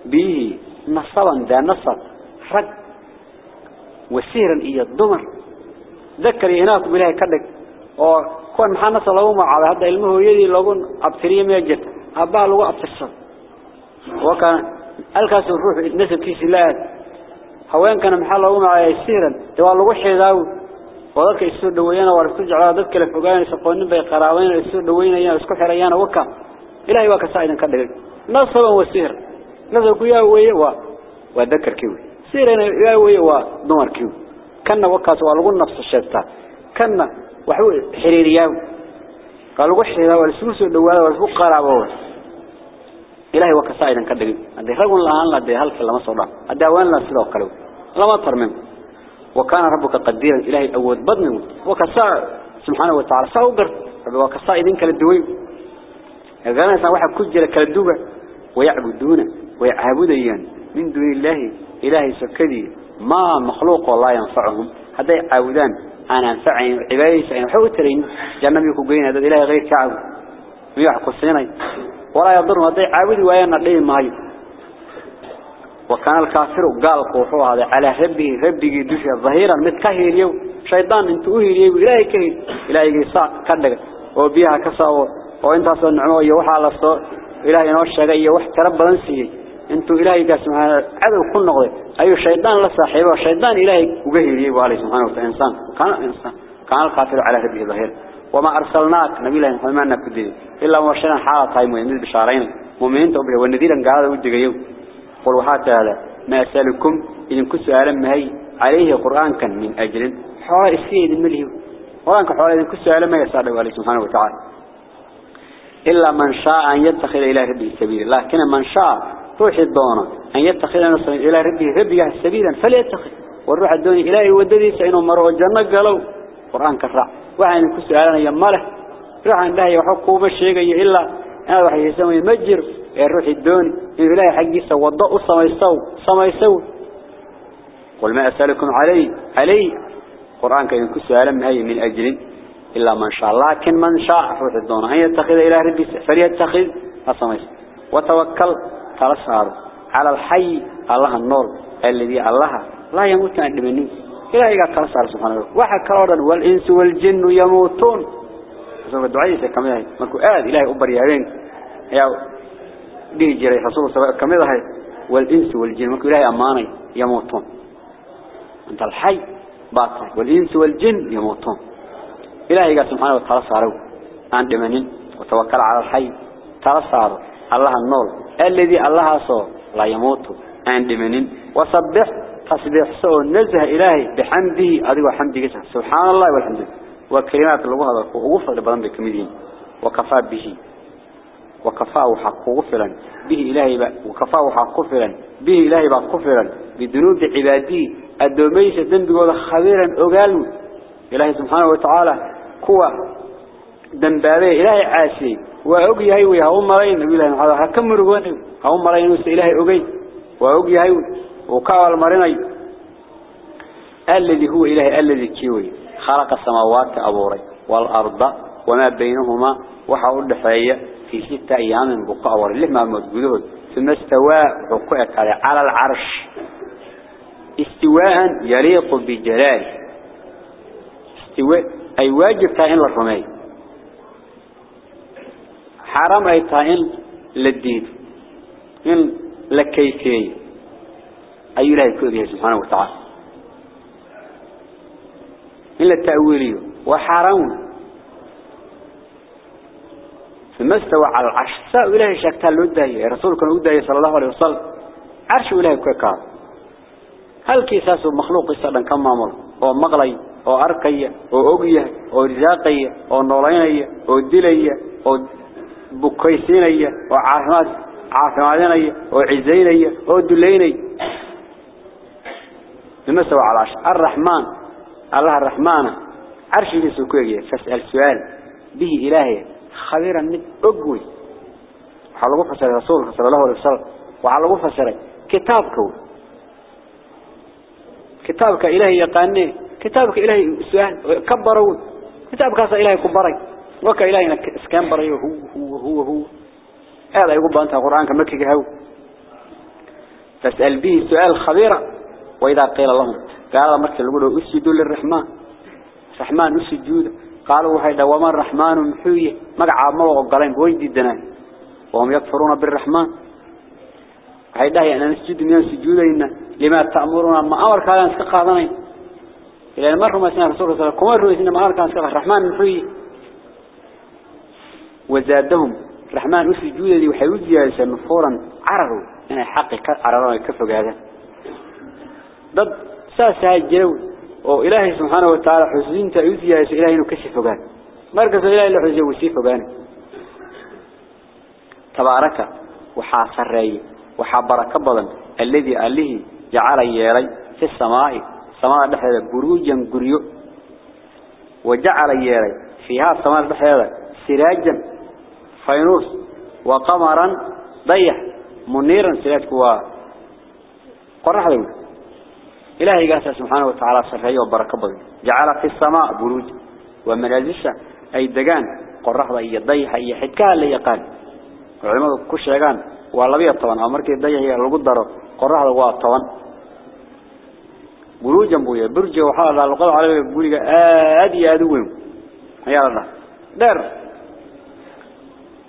به نصلا دا نصر رد وسيرا إيا الضمر ذكر إناكم إلهي كدك وكون محا نصر لهم على هذا علمه يدي لغون أبتري ميجد أبال لغو أبتصر وكان الكاس الروح نسب في سلاد هوين كان محا لهم على السيرا دوال وحي ذاو ودك يسود دوينا ورسوج على ذلك لفقاني سقونين بي قراوين يسود دوينا يسكح ريانا وكام إلهي واك سائدا كده نصبا وسير. نصبا يا ويا وا. وذكر كيو سير أنا يا ويا وا. نمر كيو كنا وقاس والغو نفس الشتاء كنا وحو حريريا قالوا وحنا والسوس والدوال والفقة رابوا إلهي واك سائدا كده أدي رجل الله أن لا أدي هل فلما صورا أدي وين لا سلوا قلوا لما ترمم. وكان ربك قديرا. إلهي أود. بدنه. وكسر سبحانه وتعالى. صوبر ربك سائدا كده سنة واحد كجل كلا الدوبة ويعبدون ويعبدين من دون الله إلهي سكدي ما مخلوق والله ينفعهم. هذا يعبدان. أنا أنفعهم عبادي سعين حوترين جنب يكون بين هذا إلهي غير كعب. ويحكوا السنين. ولا يضر هذا يعبد ويانا ليه مايو وكان الكافر قال قوحوا هذا على ربه ربه دشي ظهيرا. متكهير يو شيطان انتو هير يو إلهي كهير إلهي يساع كدق وبيها كساو وانت أصلا نعمه يوحى على الصوت إلهي نوشى غي يوحى تربى لنسيه انتو إلهي قاسم عدو كل نقضي أي شيطان لصاحبه وشيطان إلهي وقهير يو عليه سبحانه وتعالى إنسان كان إنسان كان الكافر على ربه ظهير وما أرسلناك نبي الله محمد كدي إلا وشنا حالة طيب ويندل بشارين مؤمنين توبه والنذيرا قاعد ودق يوم قل وحات هذا ما أسألكم إذن كنت سؤالا مهي عليه قرآن كان من أجل حوال السيد المليه قرآن كحوال إذن كنت سؤالا ما يسأله عليه سبحانه وتعالى إلا من شاء أن يتخذ إلى ربه سبيلا. لكن من شاء روح الدونة أن يتخذ إلى ربه ربه سبيلا فليتخذ. والروح الدوني إلهي وددي سينه مروا الجنة قالوا. قرآن كالرع وعن كنت سؤالا يماله روح عن الله يحقوا الشيء إلا. أنا راح يسمي مجر. الروح الدون إن إلهي حقيسة وضعوا سميسو سميسو قل ما أسألكم عليه. عليه قرآن من هي من أجل. إلا من شاء لكن من شاء روح الدون أن يتخذ إلى ربي فليتخذ السميسو وتوكل ترسار على الحي الله النور الذي الله لا يموت عند منه إلهي قال ترسار سبحانه. واحد كرارا والإنس والجن يموتون. سوف الدعاء كما هي مركو آد إلهي أبر يهين يا دي جري رسول الله كما هي والإنس والجن. مركو إلهي أماني يموتون. أنت الحي باطل والإنس والجن يموتون. إلهي سبحانه وتعالى صاروا. عند منين وتوكل على الحي. ترسار الله النور الذي الله صار. لا يموت. عند منين وصبح تصبح سو نزه إلهي. بحمده. أذي وحمده سبحان الله والحمد لله. وكلمات هذا وغفر بدن بكمدين وكفى به. وكفى وحق غفرا. به إلهي بقى وكفى وحق غفرا. به إلهي بقى غفرا. بذنوب عباده الدنب ولا خبيرا. أقال إلهي سبحانه وتعالى قوة دنبابه إلهي عاسي وأقي هاي هم مرين الله هذا كم مرغون هم مرين وس إلهي أقي وأقي هاي وكاول مرين الذي هو إلهي الذي كيوي خلق السماوات أبوري والأرض وما بينهما وحاول حياة في ستة أيام بقاء ورله ما موجوده ثم استوى حقوقك على العرش استواء يليق بجلال استواء أي واجب تائن للرمي. حرام أي تائن للدين. إن لكيفية أي لا يكون سبحانه وتعالى. إلا التأويلي وحرام. ثم استوى على العرش. ساء إلهي شاكتها لوداية رسولك لوداية صلى الله عليه وسلم. عرش إلهي كوكا. هل كيساسه مخلوق يسألن كم مامر هو مغلي. هو أركية هو أقية هو رزاقية هو نولينية هو دلية هو بكيسينية هو عافمات عافماتينية هو عزينية هو دلينية ثم استوى على العرش الرحمن الله الرحمن عرش يسوكيه فاسأل سؤال به إلهي خبيرا من أقوي وحلقوا فسر رسول صلى الله عليه وسلم وحلقوا فسر كتابك كتابك إلهي يقاني كتابك إلهي سؤال كبروا. كتابك هذا إلهي كبري. وكا إلهي إسكان بري هو هو هو هو. هذا يقول أنت قرآنك مكي هو فاسأل به سؤال خبيرا وإذا قيل لهم قال مركز يقولوا أسجدوا للرحمن. رحمن السجود قالوا هيدا وما الرحمن محوية مقع ما وقالين ويدي الدنان وهم يكفرون بالرحمن. هيدا يعني نسجد من سجودنا لما تأمرنا ما أمر كان سقاطنا إلى مرة ما سمع رسول الله كم مرة إنما أمر كان سقاط الرحمن محوية وزادهم. الرحمن السجود ذي وحيوز يا نفورا عرروا أنا حقي عرروا يكفوا هذا ضد ساس هاي الجو وإلهي سبحانه وتعالى حسين تأيوثي يا إلهي نكشف فقان. مركز إلهي اللي حسين وسيف فقان. تبارك وحاصر رأي وحبرك بضا الذي أله جعل يري في السماء السماء بحيث بروجا قريو وجعل يري فيها السماء بحيث سراجا فينوس وقمرا ضيح منيرا سراج كوا قرح ذلك إلهي قاسى سبحانه وتعالى سرعي وبركة بضي جعل في السماء بروج ومنازشة أي دقان قرح أي ضيح أي حدكا اللي يقال وعلماء كش يقان والله بيه طبعا أمرك الضيح هي القدر قرح ذا طبعا بروجا بويا برج وحال القضاء على بقولك آدي أدوهم يا الله. در.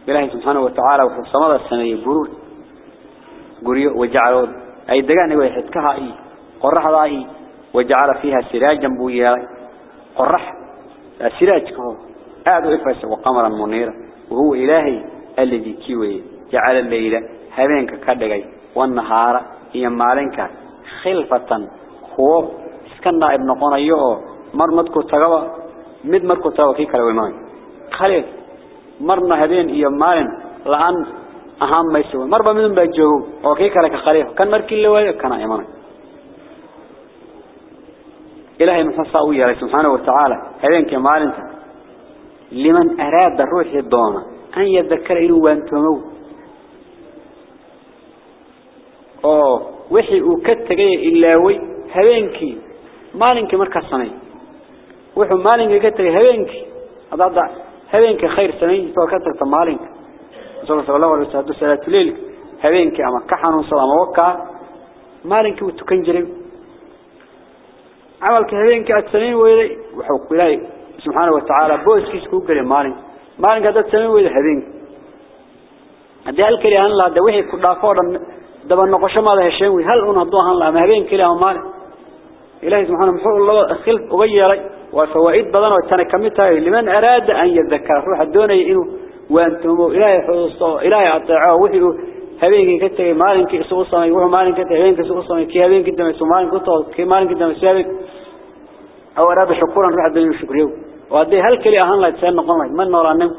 إلهي سبحانه وتعالى وفي السماء السماء بروج قريو وجعلوا أي دقان ويحدكها أي قرح ضاهي وجعل فيها سراجا بويا قرح السراج كهو. أعد إفرس وقمرا منيرا وهو إلهي الذي كيوي. جعل الليلة هبينك كدغي والنهار هي مالنك خلفة هو اسكنا ابن قنيو مر مدكو تغوى مد مركو تغوى في كلوي خليل مرنا هبين هي مالن لأن أهم ما يسوي مربا من بجوه وكي كلك خليل. كان مركي اللي ويه كان إيمانك إلهي محصى ويا سبحانه وتعالى. هذين كمالنت لمن أراد الروح الضانة أن يذكر إنه وانتمو. أوه وحي هذينك مالنك مركز سنين وحي مالنك كتغي هذينك هذا هذينك خير سنين فكتغت مالنك صلى الله عليه وسلم سلاة الليل هذينك أما كحن وصل أما وكا مالنك وتكنجري عملك هبينك أتسمين ويلي وحوق إلهي سبحانه وتعالى بوس كيس كوك لي مالين مالين قد أتسمين ويلي هبينك كلي هن الله دوحي كدافورا دبا النقش ما له شيء هل أن هدوها هن الله ما هبين كلي هم مالين إلهي سبحانه محور الله خلق وغيري وفوائد بدن وتنكمتها لمن أراد أن يذكر روح الدوني إنه وأنتم إلهي حوصه إلهي أطيعه وحيه هبينك كتغي مالك سوق سمي وهو مالك كتغي هبينك سمي كي هبينك دم سو مالك كتو كي مالك دم سابق أو أراد شكورا روح الدنيا شكريه وهذه هل كلي أهان لا تسأل نقول من نور عنهم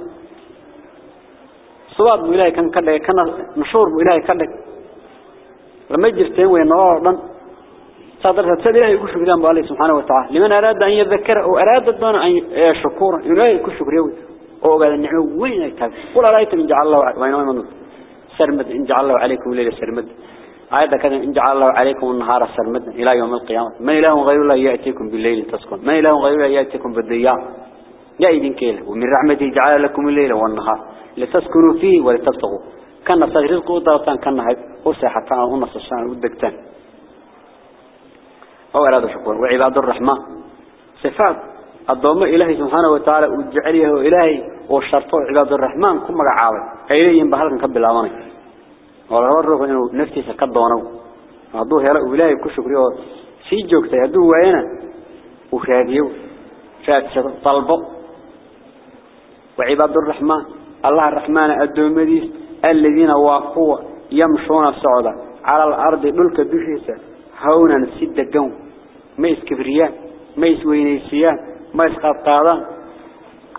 صواب إلهي كان كان مشهور إلهي كذا لما يجرتين وين نور ضن صادر تسأل إلهي يقول شكرا بالله سبحانه وتعالى. لمن أراد أن يذكر أو أراد الدون أن شكورا إلهي يقول شكريه أو قال النعمة وين يكتب ولا رأيت من جعل الله وين ما سرمد. إن جعل الله عليكم الليل سرمد. آية كذا. إن جعل الله عليكم النهار سرمد. إلى يوم القيامة. ما إله غير الله يأتيكم بالليل تسكن ما إله غير الله يأتيكم بالضياء يا إذن كيله. ومن رحمته جعل لكم الليل والنهار لتسكنوا فيه ولتبتغوا. كان صغير رزق وضغطان كان هاي وساحتان ونص السنة ودقتان أو أراد شكور وعباد الرحمن صفات الضوء إلهي سبحانه وتعالى وجعله إلهي وشرطه عباد الرحمن كم عاود أيلين بهلكن قبل الأمانة رأوا إنه نفسي سكدونه هذوه يلا إلهي كشكريه في جوكته هذوه وينه؟ وشاديه شاد طلبه. وعباد الرحمن الله الرحمن الدومديس الذين واقوا يمشون الصعودة على الأرض ملك بشيسة هونا سد قوم. ما يسكبريان ما يسوينيسيان ما يسقط قادان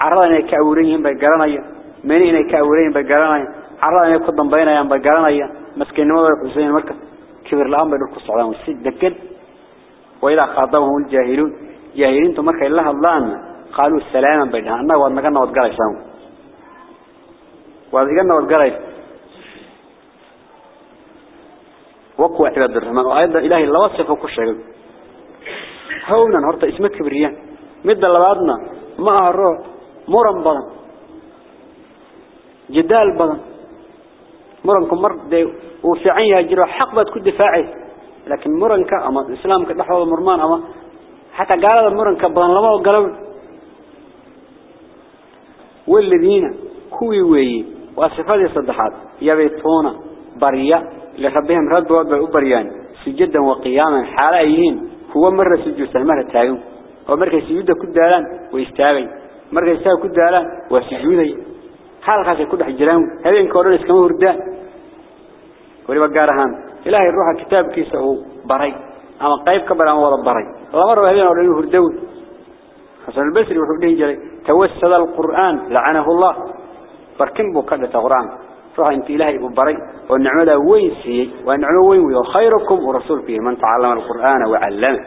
عرضا inay ka awuran yihiin bay garanayaan meel inay ka awuran yihiin bay garanayaan carrada inay ku dambeynayaan bay garanayaan maskiinimada xuseen marka kibir la'aan bay dhulku socdaan si degan wayla qaadawhum jaahiluun jaahiliintu markay la hadlaan qaalu salaaman bay dhahaan annaga waad naga nabad galaysaan waad iga nabad galaysaan وقوة عباد الرحمن وأيضا إلهي الله وصفه كل شيء هونا هرتا اسمك كبريان. مد لبعضنا ما أهروا مرن بدن جدال بدن مرنكم مر وفعين يجروا حق بد كل دفاعي لكن مرنك أما الإسلام كدحوا مرمان أما. حتى قال المرنك بدن لما وقالوا والذين كوي وي. وصفات صدحات. يبيتون بريا. لربهم رد وبريان سجدا وقياما. حاليين هو مرة سجود مرة تايم ومرة سجود كدالان ويستاغي مرة يستاغي كدالان وسجودي حال خاصة كل حجران هذين كورن اسكمه هردان ولي بقارهان إلهي كتاب كيسه بري. أما قيب كبر أما وضب بري. الله مرة هذين أولئك هردون حسن البصري وحده جري توسل القرآن لعنه الله. بركن بكرة القرآن. روح انت إلهي ببري والنعمة وين سي والنعمة وين وخيركم ورسولك من تعلم القرآن وعلمه.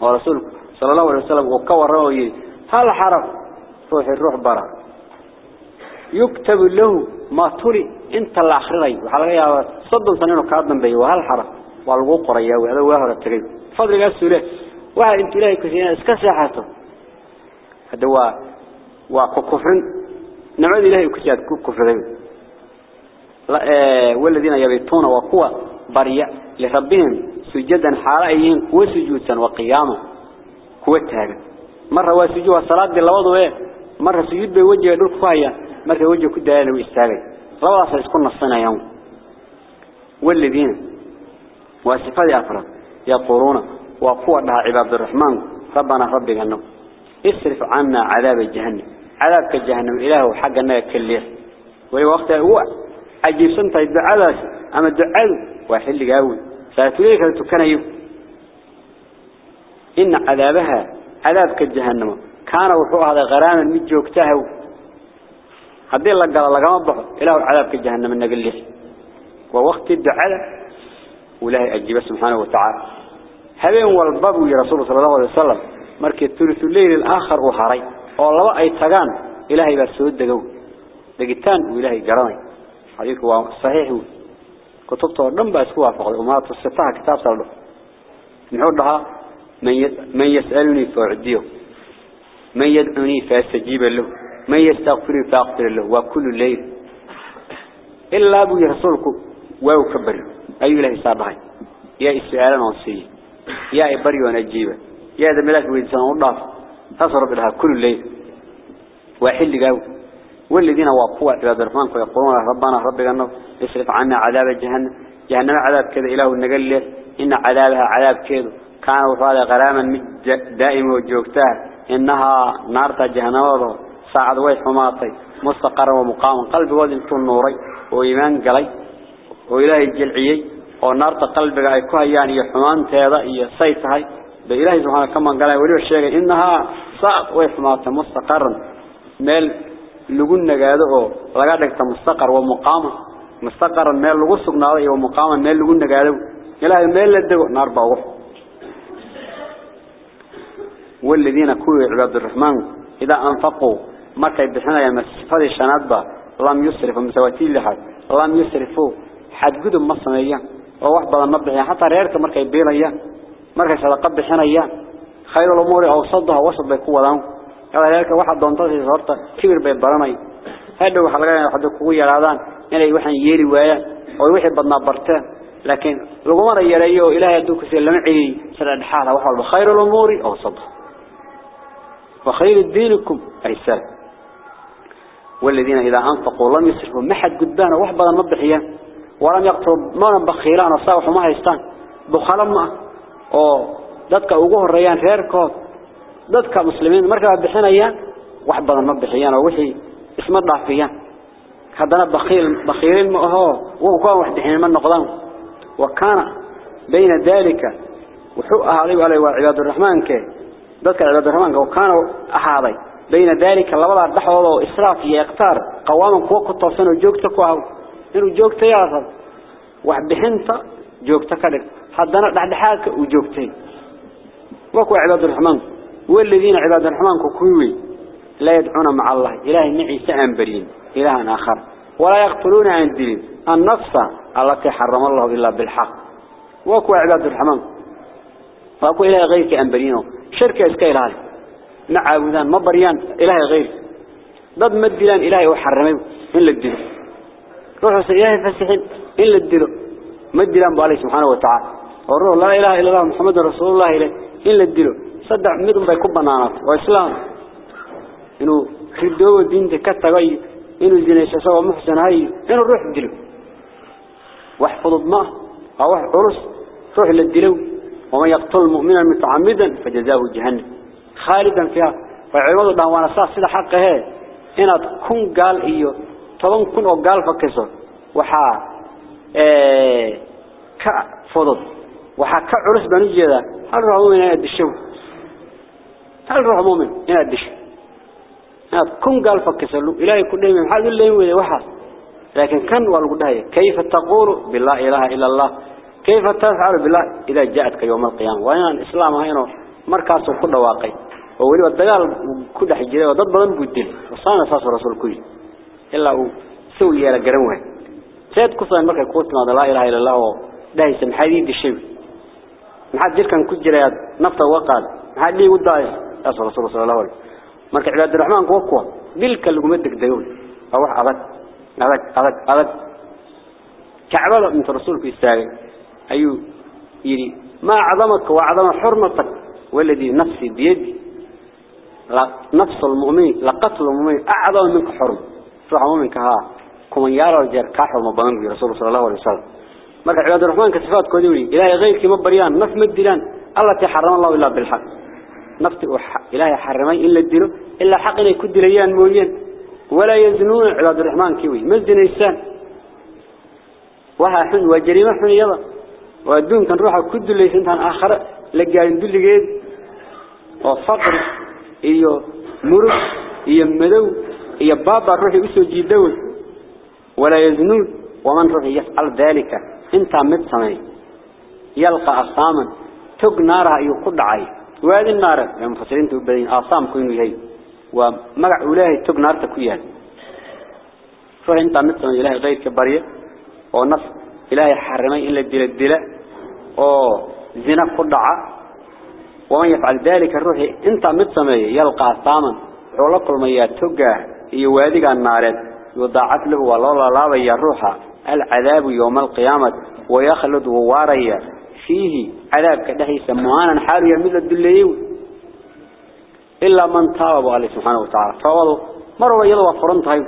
ورسول صلى الله عليه وسلم وكور روي هل حرف روح الروح برا؟ يكتب له ما تري انت الآخرين وحلقة يا صدق سنين وكادن بي وهل حرف؟ والغو قرية وهذا واهر التقيب فضل قاسوا واحد انت إلهي كسينا اسكساحته هذا هو وكفر نعود إلهي كسيات كفر. والذين يبيتون وقوة بريء لربهم سجدا حالئين وسجودا وقياما. التاغ مرة وسجود الصلاة دي لوضو إيه؟ مرة سجود بوجه دول كفاية مرة وجه كدانا ويستاغي رواصة يسكن السنة يوم. والذين وصفات أفراد يقولون وقوة لها عباد الرحمن. ربنا ربك أنه اصرف عنا عذاب جهنم عذاب كجهنم إله حقنا كله ولوقت هو. عجيب سنت الدعاء أما الدعاء وحل قاوي. فأتوليك تكنيو إن عذابها عذاب كجهنم. كان وحوه هذا غراما مجوكته هذه الله قال الله قام بحر. إله عذاب كجهنم النقل له ووقت الدعاء وله أجيب سبحانه وتعالى. والباب يا رسول صلى الله عليه وسلم. markii thuluthu layl al-akhir uu haray oo laba ay tagaan ilaahay baa soo dagow حديث هو صحيح. كتبته دم بس هو فقط وما تستطاع كتاب صلى الله نحولها من يسألني فأعديه. من يدعني فأستجيب له. من يستغفر فأغفر له. وكل الليل إلا أبو يرسلك ويكبر أي له صباح يا إسرائيل نصي يا إبري ونجيبه يا ذا ملك وإنسان. الله تصرف لها كل الليل واحد لقاوه والذين وقوا عباد الرحمن فيقولون ربنا ربنا يصرف عنا عذاب جهنم. جهنم عذاب كذا إله النقل إن عذابها عذاب كذا. كان وفاد غراما دائما وجوكتها إنها نار جهنم ساعد ويس حماطي مستقر ومقام. قلب وزن طول نوري. وإيمان قلي. وإله الجلعي ونار قلبك أي كهيان يحمان تيضا. يسيتهي بإلهي سبحانه كما قال ولي الشيء إنها صعب ويحمات مستقرا ميل لقلنا قاده لقادك مستقر ومقامة مستقرا ميل لقو سقناده ومقاما ميل لقلنا قاده إلهي ميل لدقو نار باوح والذين كوي عباد الرحمن إذا أنفقوا مركا يبحنا يا مسفاد الشنادبة. لم يسرفوا مسواتين لحد لم يسرفوا. حد قدم مصنعيا وواحد بلا نبحي حتى ريرك مركا يبينيا markay sadaqa bixinayaan khayr al-umuri awsadaha wasad bay ku heerka waxa doontada horta kibir bay baranay hadda waxa laga yaabaa hadda kugu yaraadaan inay waxan yeeli waayaan oo wixii badnaa barteen laakiin laguma yareeyo ilaahay haduu ku lama cili sida dhaxala waxa walba khayr al-umuri awsadaha wa khayr diinikum aysal والذين إذا أنفقوا لم يسرفوا ما حد قدانا وحبا نبحيا ولم يقتروا ما نبخيلان وصاوحوا ما هيستان بخلا ما oo dadka ugu horeeyaan reerkood dadka muslimiin marka ay bixinayaan wax badan ma bixiyaan oo wixii isma dhaafiyaan. Hadana bakhil bakhilin ma aho oo ku wax bixin وكان بين ذلك أهالي عليه وعباد الرحمن كي ذلك عباد الرحمن وكانوا أهالي بين ذلك لبضع دحوة وإسراف يقتار قواما كوكو توسنوا جوكتك وهو إنه جوكت ياصل وحبهنت جوكتك لك حدنا دحدحاك وجوكتين وكو عباد الرحمن والذين عباد الرحمن كوكوي لا يدعون مع الله. إله نعي سأنبرين إله آخر. ولا يقتلون عن الدين. النفس التي حرم الله إلا بالحق. وكو عباد الرحمن. وكو إله غيرك أنبرينه شركة إسكا إله معاودان مبريان إله غير. ضد مدلان. إلهي وحرمه. إلا الدين روحوا سيئه فسحين إلا الدين مدلان بالله سبحانه وتعالى. والروح لا إله إلا الله محمد رسول الله إله إلا الدين صدع مدن بيكون بنانات وإسلام إنه ردوه الدين تكتغي إنه زينيش سوى محسن هاي إنه روح الدلو واحفظ الضماء أو عرس روح للدلو ومن يقتل المؤمنا متعمدا فجزاه جهنم خالدا فيها فعوض الله وأنا صاح سيدا حقه إن تكون قال إيو طبعا كن أو قال فكسر وحا كفضل وحا كعرس بنجي ذا هل روح مؤمن إن الدشو هل روح مؤمن؟ إن الدشو كن قال فكسر له إلهي كل يوم حد اللي يوم وحا لكن كان والقداية كيف تقول بالله إله إلا الله؟ كيف تفعل بالله إذا جاءتك يوم القيامة. وأنا الإسلام هنا مركز كل واقع وولي الدجال كل حجرة وضد بدن بدل وصان أساس الرسول كله إلا هو سوي على جروه سيد قصة مركز قوت لا إله إلا الله. ده يسمى حديد الشيء ما حد كان كل نفط وقال. ما حد ليه أسأل الرسول صلى الله عليه وسلم. مركز عباد الرحمن قوة دلك اللي قمتك ديول أروح أبد أبد أبد أبد كعبة أنت رسولك يستاهل. أيو يري ما عظمك وعظم حرمتك. والذي نفسي بيدي. نفس المؤمن. لقتل المؤمن. أعظم منك حرم. روح مؤمنك ها. كمن يرى الجر كحرم بانك رسول صلى الله عليه وسلم. مرك عباد الرحمن كصفات كودولي إلهي غيرك مبريان. نف مدلان الله تحرم الله إلا بالحق. نفتي إلهي حرمي إلا الدين إلا حق إن يكد ليان موين ولا يزنون عباد الرحمن كوي مزدن إنسان. وها حن وجريمة حن يضا. وأدون كان روحه كد ليس انتان آخر لقاين دل جيد وفقر إيو مرق إيو مدو إيو بابا روحي أسو جيدون ولا يزنون ومن روحي يفعل ذلك. انت مد سمي يلقى أصاما تق نارها قد وهذه النار يا مفسرين تبين أصام كوينو يهي ومقع إلهي تق نار روحي انت مد سمي إلهي غير كبارية ونص إلهي حرمي إلا الدل الدل أو زنا قدعة. ومن يفعل ذلك الروح انت متسمي يلقى ثاما علق المياه تقى يوادق النار يضاعف له والله لا بي الروح. العذاب يوم القيامة. ويخلد وواريا. فيه عذاب كده يسموهانا حال يميل الدليل إلا من تاب الله سبحانه وتعالى. فوضوا مروا يلوى فرنطهم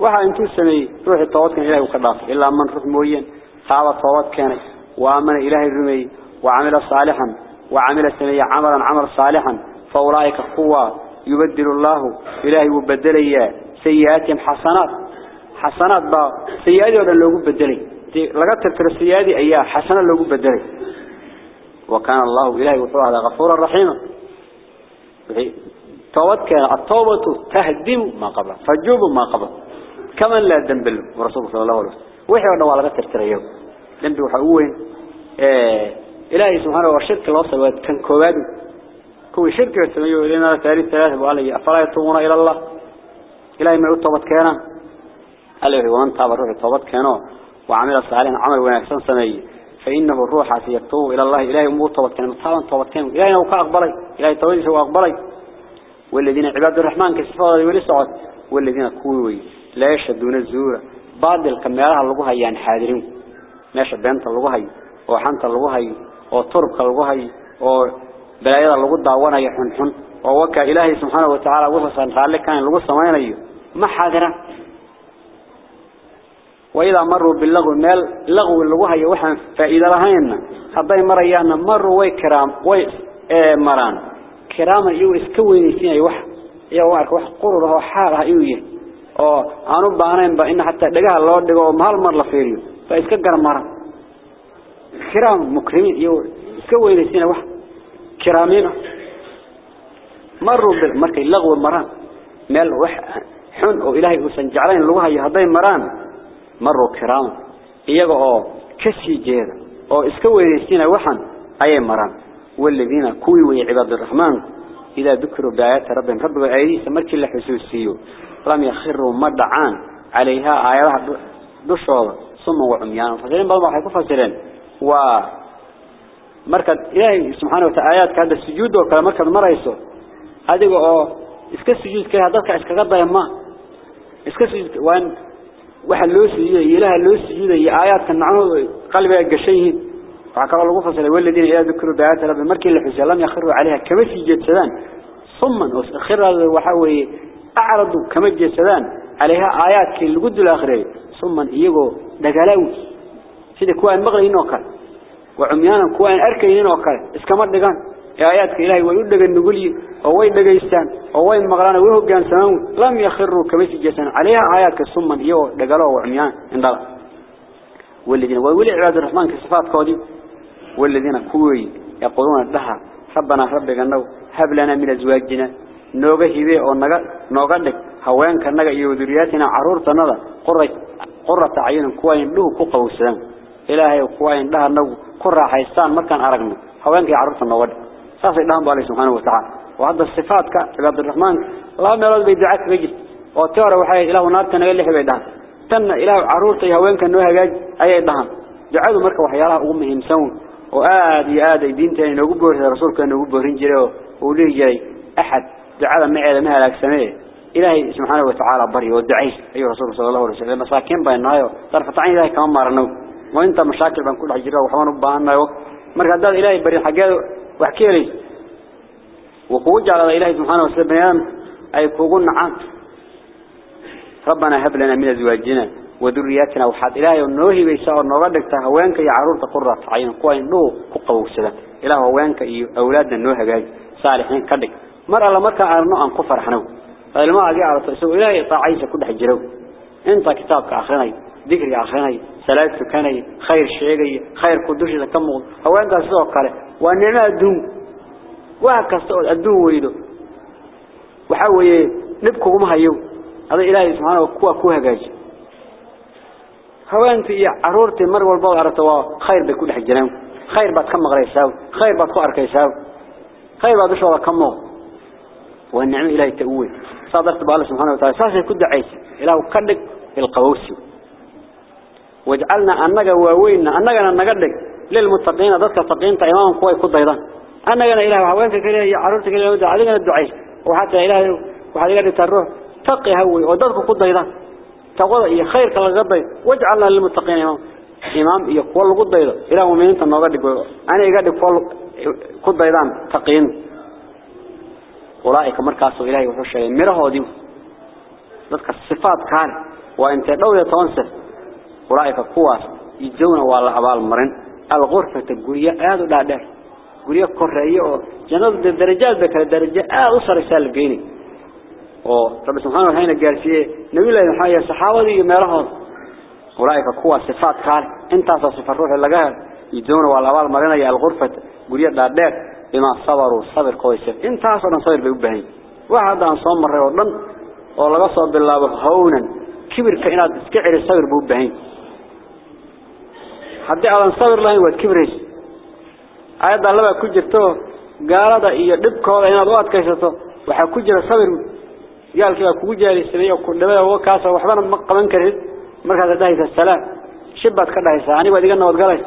وها انتو سمي روح الطوات كان إلهي وخلاف إلا من روح موين تاب الطوات كان وآمن إلهي الرمي وعمل صالحا وعمل سمي عملا عمل صالحا. فأولئك قوة يبدل الله. إلهي وبدلي سيئاتهم حسنات. حسنات با سيئاتي ودن لوغو بدلي. لقد تذكر السيئاتي أيها حسنة لوغو بدلي. وكان الله إلهي وحوه هذا غفورا رحيما. توبت كان التوبة تهدم ما قبل فجوب ما قبل. كمن لا ذنب ورسول صلى الله عليه وسلم. وحي ودن ولا تذكر يوم. ذنب وحوين إيه إلهي سبحانه والشرك الوصل كان كواد كوي شرك يسميه لنا ثالث ثلاثة وقال أفلا يتوبون إلى الله؟ إلهي ما يتوبت كان قال له ومن تاب الروح يتوبت كانوا وعمل صالحا عمل ونحسن سمي فإنه الروح سيتوب إلى الله. إلهي مو توبت كان مطابا توبت كان إلهي نوكا أقبلي. إلهي توبت هو أقبلي. والذين عباد الرحمن كسفاء ولي سعود. والذين كوي. لا يشهدون الزور. بعض الكميالها اللقوها يعني حاضرين. ماشي بنت اللقوها وحنت اللقوها oo turubka lagu hayo oo balaayada lagu daawanayo xun xun oo waka ilaahay subhanahu wa ta'ala wuxuu san raali kan lagu sameeyo ma xadira wayda hayo waxaan faa'iido lahayn haday marayaan maru way karaam way ee maraan karaama iyo iska weynaysiinay wax iyo wax wax qurur oo xaar ah iyo oo aanu baahnayn ba in hatta dhagaha loo dhigo hal mar la fiiriyo fa iska garmaran كرام مكرمين يو سوي لسنا واحد كرامين مروا بالمرك اللغو المران مال وح حن أو إلهي وسنجعلين مروا كرام إيجا كسي جيد أو اسكوي لسنا وحن أي مران والذين كوي وعباد الرحمن إذا ذكروا بآيات ربهم رب أيدي سمرك الله حسوسيو لم يخروا مدعان عليها آياتها دشوا ثم وعميان فسرين بعض ما حيكون فسرين و marka ilaahay subhanahu wa ta'ala ka sujuud oo kala marka marayso adiga oo iska sujuudka dadka iskaga dayma iska sujuud waan waxa loo siiyay ilaaha loo siiyay aayadka nacmado qalbiga gashay lagu fasalay waladiina ila dhikru baayat rabbi markii la xusay lam yakhiru عليها sii jeedsadaan thumma akhira waxa weeye أعرضوا كما جسدان عليها آيات كي لقد الآخرين ثم إيقوا دقلاوي سيدي كوان مغلين وكال وعميانا كوان أركين وكال اسكمر دقان آياتك إلهي ويدق النقولي أو يدق يستان أو مغلانا ويهقان سنون؟ لم يخروا جسدان عليها آيات ثم إيقوا دقلاوي وعميانا اندلا والذين وولي عباد الرحمن كصفات كودي والذين كوي يقولون لها ربنا ربك أنه هب لنا من أزواجنا. نوغا هبه أو نوغا لك. هوانك نغا يودرياتنا عرورتنا قرة قرة عين كوين له كوكو السلام إلهي كوين لها نو قرة حيستان مكان أرقنا. هوانك ساسي لهم بالله سبحانه وتعالى. وهذا الصفات كعباد الرحمن الله ميلاد بيدعاك بيجي وتورا وحي إله نارتا نغا اللي حبيدها تن إله عرورتي هوانك نوها جاج أي دهان دعاء مركا وحيالها أمهم سون وآد يآد دينتين نوغو بوري رسولك نوغو بورين جريو وليه جاي؟ أحد. دعاء معي لما هلاك سميه إلهي سبحانه وتعالى بري ودعيه أيها رسول صلى الله عليه وسلم مساكين بيننا طرف عين إلهي كمان مارنو. وإنت مشاكل بان كل حجرة وحوان بأننا مركز داد إلهي بري حقاده لي وقوج على إلهي سبحانه وتعالى أي كوغن نعام ربنا هب لنا من أزواجنا وذرياتنا وحد. إلهي ونوهي بيساء نغدك تهوانك يا عرور تقرة عين قوين نو كقوة سلا إله هوانك أولادنا نوها جاي صالحين كدك. مر الله مركا عرنو أن كفر حنو. فالما أجي على تسوي إلهي طاعيسة كل حجرو. أنت كتابك آخرني ذكرك آخرني. سلاتك كاني خير شيء خير قدوش تكمل. هوانك سوى كله؟ وأننا أدوم. وهكذا أدوم ويدو وحاول نبكو ما هيو هذا إلهي سبحانه وكوا كوا جاي هوانتي يا عرورتي مر والبال أرتوا خير بكل حجرهم خير بعد كم غريساو خير بعد كوار كيساو خير بعد شو كمو. والنعم إلهي تقوي صادرت بالله سبحانه وتعالى. ساسي كد عيس إله كدك القوسي وجعلنا أنك واوين أنك نقدك للمتقين ضدك تقين إمام قوي كد أيضا. أنك إله هوانك كله يا عرورتك كله علينا الدعاء وحتى إله وحتى قال تروح. تقي هوي وضدك كد أيضا. تقول إيه خير كلا قضي واجعلنا للمتقين إمام. إمام يقول قضي إلى مؤمنين تنقدك أنا يقدك فول قضي ذان تقين أولئك مركز إلهي وحشة مره ديو ذلك الصفات كان. وانت لو يتوانسف أولئك قواس يجون والله أبال مرن الغرفة الجوية هذا آه، لا دار جوية كرهية أو جنود الدرجات بك الدرجة أوصل آه، رسالة بيني أو رب سبحانه الحين قال فيه نبي الله يحيي الصحابة دي ما رهض ورايك قوة صفات كار إنت صف الروح اللي جاه يدون والأول مرينا يا الغرفة جوية لا دار بما صبر وصبر كويس. إنت صار صبر بيبهين واحد عن صمر رضن والله قصد بالله هونا كبر كائنات كعير الصبر بيبهين sabir buu u baahan hadii aan sabir lahayn waad kibrays ayada laba ku jirto gaalada iyo dhibkooda inaad u adkaysato waxa ku jira sabir. قال كذا كوجاري سميه كل ما هو كاسة وحنا ما قمن كريد مركز داهية السلام شبت كداهية يعني بعد كنا وتقالش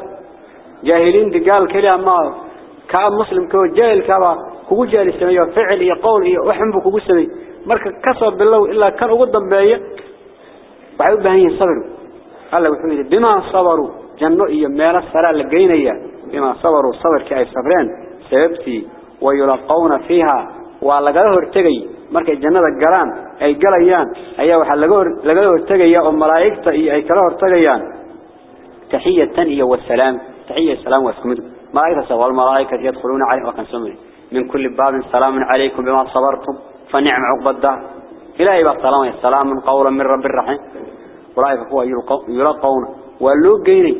جاهلين قال كلا ما كان مسلم كو جاهل كوا كوجاري سميه فعل يقول وحن بكو سمي مركز كسر بالله إلا كان قدام باية بعد بهين صبر الله وحمد جنة إيه ميلة سراء لقينية بما صبروا صبر كأي صبران سببتي ويلقون فيها وعلى قده ارتقي مركة جنة القران أي قليان أيها وحال قده ارتقي يا أمرايك أي كله ارتقي تحية تنهي والسلام. تحية السلام واسكمد مرايكة سوال مرايكة يدخلون عليه وكان سمري من كل باب سلام عليكم بما صبرتم. فنعم عقب الدهر. إلهي بقى السلام السلام قولا من رب الرحيم. ورايك هو يلقون. Loo geynay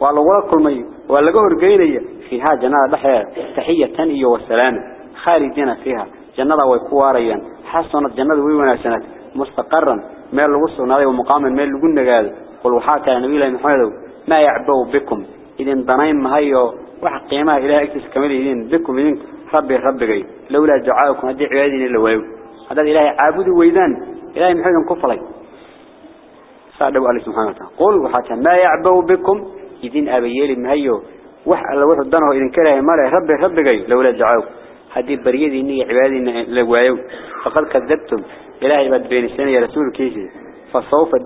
waa lagu kulmay waa laga horgeynaya fiha jannada dhaxeed tahiyatan iyo wasalaam. Khalidina fiha جنة ويكواريا حسنت جنة ويوناسنت مستقرا ما لغصوا نادي ومقاما ما لغن قال قل وحاكا نبي الله محمد ما يعبوا بكم إذن ضنايم مهيو وحق قيمة إلى أكتس كمال إذن بكم إذن ربي ربي لولا دعاءكم هدي عبادين إلا ويو هذا إلهي عابدوا ويذان إلهي محمد كفلي سعدوا عليه سبحانه وتعالى. قل وحاكا ما يعبوا بكم إذن أبيالي مهيو وح الله وحد دنه إذن كره ماله ربي ربي لولا دعاءكم هذه بريدي إني عبادي لقوايو. فقد كذبتم. إلهي بعد بين السنة يا رسول كيسي.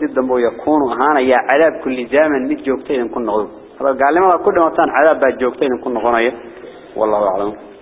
جدا بو يكون أهانا يا عذاب كل زمن مد جوكتين كن نغضب قال لما كل ما عذاب بعد جوكتين كن نغضب والله أعلم.